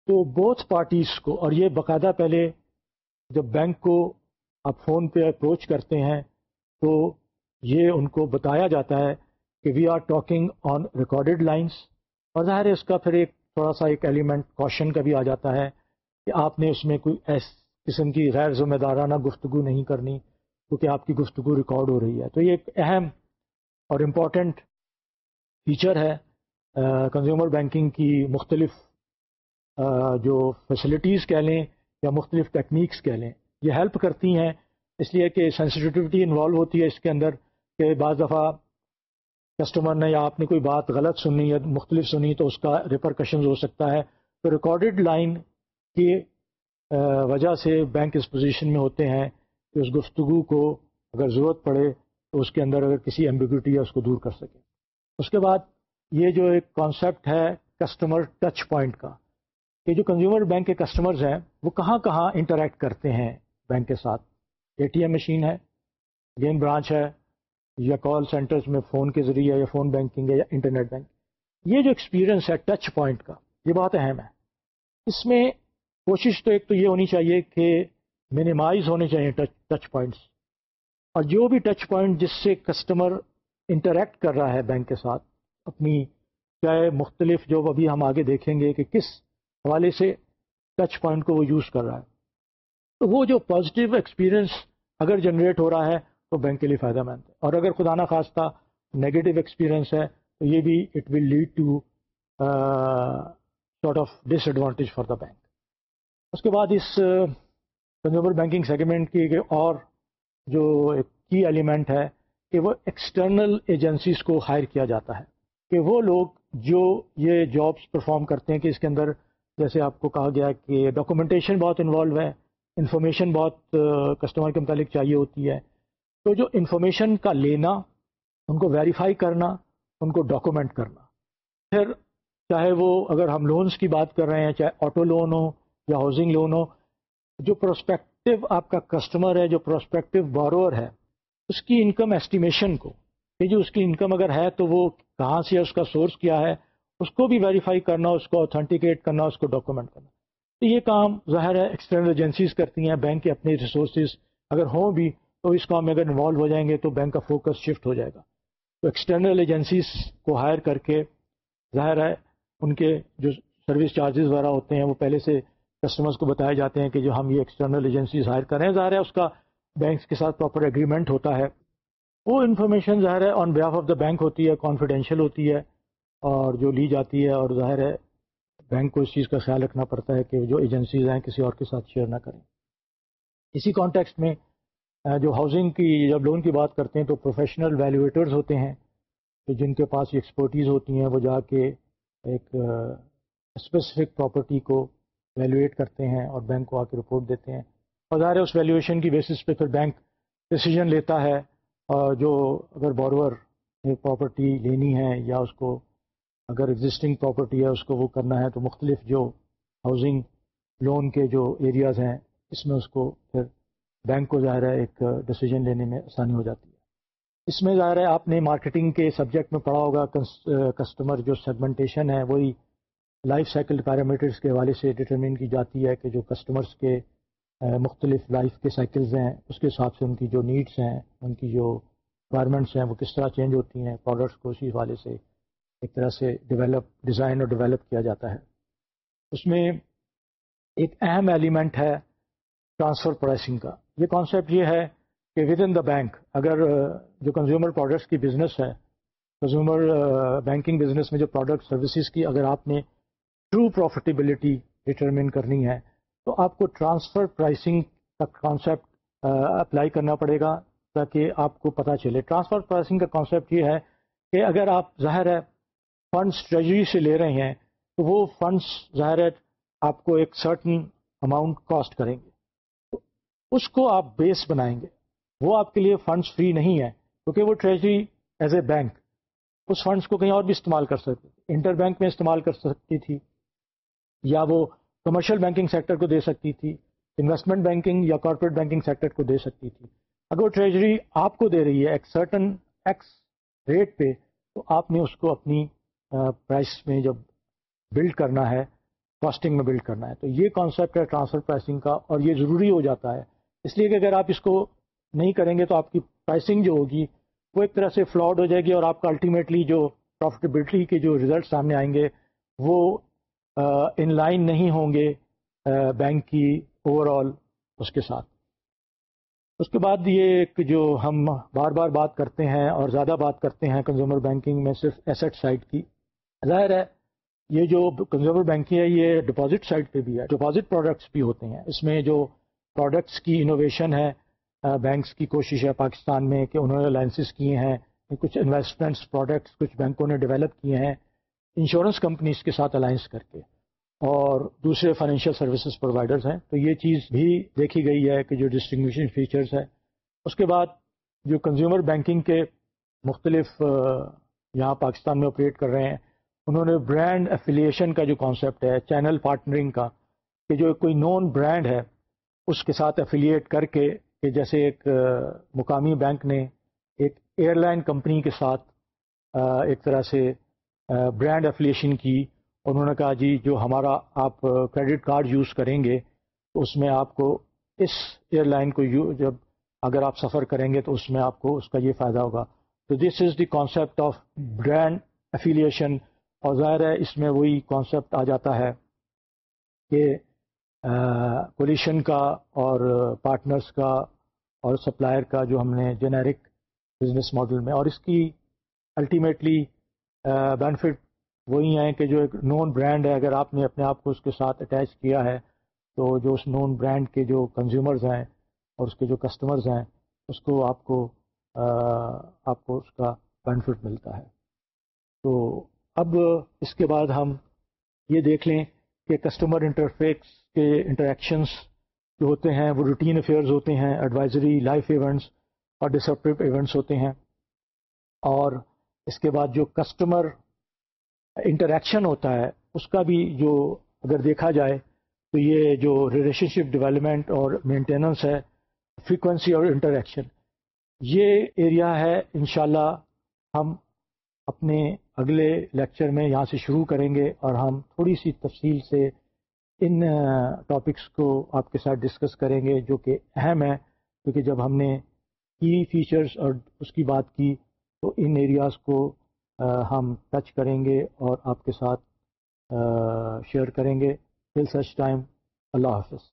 تو بوتھ پارٹیز کو اور یہ باقاعدہ پہلے جب بینک کو آپ فون پہ اپروچ کرتے ہیں تو یہ ان کو بتایا جاتا ہے کہ we are talking on recorded lines اور ظاہر ہے اس کا پھر ایک تھوڑا سا ایک ایلیمنٹ کوشچن کا بھی آ جاتا ہے کہ آپ نے اس میں کوئی ایس قسم کی غیر ذمہ دارانہ گفتگو نہیں کرنی کیونکہ آپ کی گفتگو ریکارڈ ہو رہی ہے۔ تو یہ ایک اہم اور امپورٹنٹ فیچر ہے کنزیومر بینکنگ کی مختلف جو فیسلٹیز کہہ لیں یا مختلف ٹیکنیکس کہہ لیں، یہ ہیلپ کرتی ہیں۔ اس لیے کہ سینسٹیوٹی انوالو ہوتی ہے اس کے اندر کہ بعض دفعہ کسٹمر نے یا آپ نے کوئی بات غلط سنی یا مختلف سنی تو اس کا ریپرکشنز ہو سکتا ہے۔ تو ریکارڈڈ لائن کی وجہ سے بینک اس پوزیشن میں ہوتے ہیں کہ اس گفتگو کو اگر ضرورت پڑے تو اس کے اندر اگر کسی ایمبیگوٹی ہے اس کو دور کر سکیں اس کے بعد یہ جو ایک کانسیپٹ ہے کسٹمر ٹچ پوائنٹ کا کہ جو کنزیومر بینک کے کسٹمرز ہیں وہ کہاں کہاں انٹریکٹ کرتے ہیں بینک کے ساتھ۔ اے ٹی ایم مشین ہے گیم برانچ ہے یا کال سینٹرز میں فون کے ذریعے یا فون بینکنگ ہے یا انٹرنیٹ بینک یہ جو ایکسپیرئنس ہے ٹچ پوائنٹ کا، یہ بہت اہم ہے. اس میں کوشش تو ایک تو یہ ہونی چاہیے کہ منیمائز ہونے چاہیے ٹچ پوائنٹس اور جو بھی ٹچ پوائنٹ جس سے کسٹمر انٹریکٹ کر رہا ہے بینک کے ساتھ، اپنی چاہے مختلف جو ابھی ہم آگے دیکھیں گے کہ کس حوالے سے ٹچ پوائنٹ کو وہ یوز کر رہا ہے. تو وہ جو پازیٹیو ایکسپیرئنس اگر جنریٹ ہو رہا ہے تو بینک کے لیے فائدہ مند ہے۔ اور اگر خدا نہ خواستہ نیگیٹو ایکسپیرئنس ہے، تو یہ بھی it will lead to sort of disadvantage for the bank اس کے بعد اس کنزیومر بینکنگ سیگمنٹ کی ایک اور جو ایک کی ایلیمنٹ ہے کہ وہ ایکسٹرنل ایجنسیز کو ہائر کیا جاتا ہے۔ کہ وہ لوگ جو یہ جابس پرفارم کرتے ہیں، کہ اس کے اندر جیسے آپ کو کہا گیا کہ ڈاکومنٹیشن بہت انوالو ہے انفارمیشن بہت کسٹمر کے متعلق چاہیے ہوتی ہے۔ تو جو انفارمیشن کا لینا، ان کو ویریفائی کرنا، ان کو ڈاکومنٹ کرنا۔ پھر چاہے وہ اگر ہم لونز کی بات کر رہے ہیں، چاہے آٹو لون ہو یا ہاؤسنگ لون ہو، جو پروسپیکٹو آپ کا کسٹمر ہے، جو پروسپیکٹو بورور ہے، اس کی انکم ایسٹیمیشن کو، کہ جو اس کی انکم اگر ہے تو وہ کہاں سے اس کا سورس کیا ہے، اس کو بھی ویریفائی کرنا، اس کو اتھینٹیکیٹ کرنا، اس کو ڈاکومنٹ کرنا۔ تو یہ کام ظاہر ہے ایکسٹرنل ایجنسیز کرتی ہیں، بینک کے اپنے ریسورسز اگر ہوں بھی تو اس کام میں اگر انوالو ہو جائیں گے تو بینک کا فوکس شفٹ ہو جائے گا۔ تو ایکسٹرنل ایجنسیز کو ہائر کر کے ظاہر ہے ان کے جو سروس چارجز وغیرہ ہوتے ہیں وہ پہلے سے کسٹمرز کو بتائے جاتے ہیں کہ جو ہم یہ ایکسٹرنل ایجنسیز ہائر کر رہے ہیں۔ ظاہر ہے اس کا بینکس کے ساتھ پراپر ایگریمنٹ ہوتا ہے۔ وہ انفارمیشن ظاہر ہے on behalf of the bank ہوتی ہے کانفیڈینشیل ہوتی ہے اور جو لی جاتی ہے اور ظاہر ہے بینک کو اس چیز کا خیال رکھنا پڑتا ہے کہ جو ایجنسیز ہیں کسی اور کے ساتھ شیئر نہ کریں۔ اسی کانٹیکسٹ میں جو ہاؤسنگ کی، جب لون کی بات کرتے ہیں تو پروفیشنل ویلیویٹرز ہوتے ہیں کہ جن کے پاس یہ ایکسپرٹیز ہوتی ہیں، وہ جا کے ایک اسپیسیفک پراپرٹی کو ویلیویٹ کرتے ہیں اور بینک کو آ کے رپورٹ دیتے ہیں۔ اور ظاہر ہے اس ویلیویشن کی بیسس پہ پھر بینک ڈیسیجن لیتا ہے اور جو اگر بارور ایک پراپرٹی لینی ہے یا اس کو اگر ایگزسٹنگ پراپرٹی ہے، اس کو وہ کرنا ہے، تو مختلف جو ہاؤسنگ لون کے جو ایریاز ہیں، اس میں اس کو پھر بینک کو ظاہر ہے ایک ڈیسیجن لینے میں آسانی ہو جاتی ہے۔ اس میں ظاہر ہے آپ نے مارکیٹنگ کے سبجیکٹ میں پڑھا ہوگا کسٹمر جو سیگمنٹیشن ہے، وہی لائف سائیکل پیرامیٹرس کے حوالے سے ڈٹرمن کی جاتی ہے کہ جو کسٹمرس کے مختلف لائف کے سائیکلز ہیں، اس کے حساب سے ان کی جو نیڈس ہیں، ان کی جو ریکوائرمنٹس ہیں، وہ کس طرح چینج ہوتی ہیں پروڈکٹس کو اسی حوالے سے ایک طرح سے ڈیولپ ڈیزائن اور ڈیولپ کیا جاتا ہے۔ اس میں ایک اہم ایلیمنٹ ہے ٹرانسفر پرائسنگ کا۔ یہ کانسیپٹ یہ ہے کہ ود ان دا بینک اگر جو کنزیومر پروڈکٹس کی بزنس ہے کنزیومر بینکنگ بزنس میں جو پروڈکٹ سروسز کی اگر آپ نے ٹرو پروفیٹیبلٹی ڈٹرمن کرنی ہے، تو آپ کو ٹرانسفر پرائسنگ کا کانسیپٹ اپلائی کرنا پڑے گا تاکہ آپ کو پتہ چلے۔ ٹرانسفر پرائسنگ کا کانسیپٹ یہ ہے کہ اگر آپ ظاہر ہے فنڈس ٹریجری سے لے رہے ہیں، تو وہ فنڈس ظاہر ہے آپ کو ایک سرٹن اماؤنٹ کاسٹ کریں گے۔ اس کو آپ بیس بنائیں گے۔ وہ آپ کے لیے فنڈس فری نہیں ہے کیونکہ وہ ٹریجری ایز اے بینک اس فنڈس کو کہیں اور بھی استعمال کر سکتے انٹر بینک میں استعمال کر سکتی تھی، یا وہ کمرشل بینکنگ سیکٹر کو دے سکتی تھی انویسٹمنٹ بینکنگ یا کارپوریٹ بینکنگ سیکٹر کو دے سکتی تھی۔ اگر وہ ٹریجری آپ کو دے رہی ہے ایک سرٹن ایکس ریٹ پہ، تو آپ نے اس کو اپنی پرائس میں جب بلڈ کرنا ہے کاسٹنگ میں بلڈ کرنا ہے۔ تو یہ کانسیپٹ ہے ٹرانسفر پرائسنگ کا، اور یہ ضروری ہو جاتا ہے اس لیے کہ اگر آپ اس کو نہیں کریں گے تو آپ کی پرائسنگ جو ہوگی وہ ایک طرح سے فلاڈ ہو جائے گی اور آپ کا الٹیمیٹلی جو پروفیٹیبلٹی کے جو ریزلٹ سامنے آئیں گے وہ ان لائن نہیں ہوں گے بینک کی اوور آل اس کے ساتھ۔ اس کے بعد یہ ایک جو ہم بار بار بات کرتے ہیں اور زیادہ بات کرتے ہیں کنزیومر بینکنگ میں صرف ایسٹ سائڈ کی۔ ظاہر ہے، یہ جو کنزیومر بینکنگ ہے، یہ ڈپازٹ سائڈ پہ بھی ہے۔ ڈپازٹ پروڈکٹس بھی ہوتے ہیں۔ اس میں جو پروڈکٹس کی انوویشن ہے بینکس کی کوشش ہے پاکستان میں کہ انہوں نے لائنسز کیے ہیں، کچھ انویسٹمنٹس پروڈکٹس کچھ بینکوں نے ڈیولپ کیے ہیں انشورنس کمپنیز کے ساتھ الائنس کر کے اور دوسرے فائنینشیل سروسز پرووائڈرز ہیں۔ تو یہ چیز بھی دیکھی گئی ہے کہ جو ڈسٹریبیوشن فیچرز ہے۔ اس کے بعد جو کنزیومر بینکنگ کے مختلف یہاں پاکستان میں آپریٹ کر رہے ہیں، انہوں نے برانڈ ایفیلیشن کا جو کانسیپٹ ہے چینل پارٹنرنگ کا، کہ جو کوئی نون برانڈ ہے اس کے ساتھ ایفیلیٹ کر کے کہ جیسے ایک مقامی بینک نے ایک ایئر لائن کمپنی کے ساتھ ایک طرح سے برانڈ ایفیلیشن کی۔ انہوں نے کہا جی جو ہمارا آپ کریڈٹ کارڈ یوز کریں گے تو اس میں آپ کو اس ایئر لائن کو یو جب اگر آپ سفر کریں گے تو اس میں آپ کو اس کا یہ فائدہ ہوگا۔ تو this is the concept of brand affiliation اور ظاہر ہے، اس میں وہی کانسیپٹ آ جاتا ہے کہ پولیشن کا اور پارٹنرز کا اور سپلائر کا جو ہم نے جنیرک بزنس ماڈل میں، اور اس کی الٹیمیٹلی بینیفٹ وہی ہیں کہ جو ایک نون برانڈ ہے، اگر آپ نے اپنے آپ کو اس کے ساتھ اٹیچ کیا ہے، تو جو اس نون برانڈ کے جو کنزیومرز ہیں اور اس کے جو کسٹمرز ہیں، اس کو آپ کو آپ کو اس کا بینیفٹ ملتا ہے۔ تو اب اس کے بعد ہم یہ دیکھ لیں کہ کسٹمر انٹرفیکس کے انٹریکشنس جو ہوتے ہیں وہ روٹین افیئرز ہوتے ہیں ایڈوائزری لائف ایونٹس اور ڈسپٹیو ایونٹس ہوتے ہیں اور اس کے بعد جو کسٹمر انٹریکشن ہوتا ہے اس کا بھی جو اگر دیکھا جائے تو یہ جو ریلیشن شپ ڈیولپمنٹ اور مینٹیننس ہے فریکوینسی اور انٹریکشن یہ ایریا ہے انشاءاللہ ہم اپنے اگلے لیکچر میں یہاں سے شروع کریں گے اور ہم تھوڑی سی تفصیل سے ان ٹاپکس کو آپ کے ساتھ ڈسکس کریں گے جو کہ اہم ہے کیونکہ جب ہم نے کی فیچرز اور اس کی بات کی، تو ان ایریاز کو ہم ٹچ کریں گے اور آپ کے ساتھ شیئر کریں گے۔ ٹل سچ ٹائم اللہ حافظ۔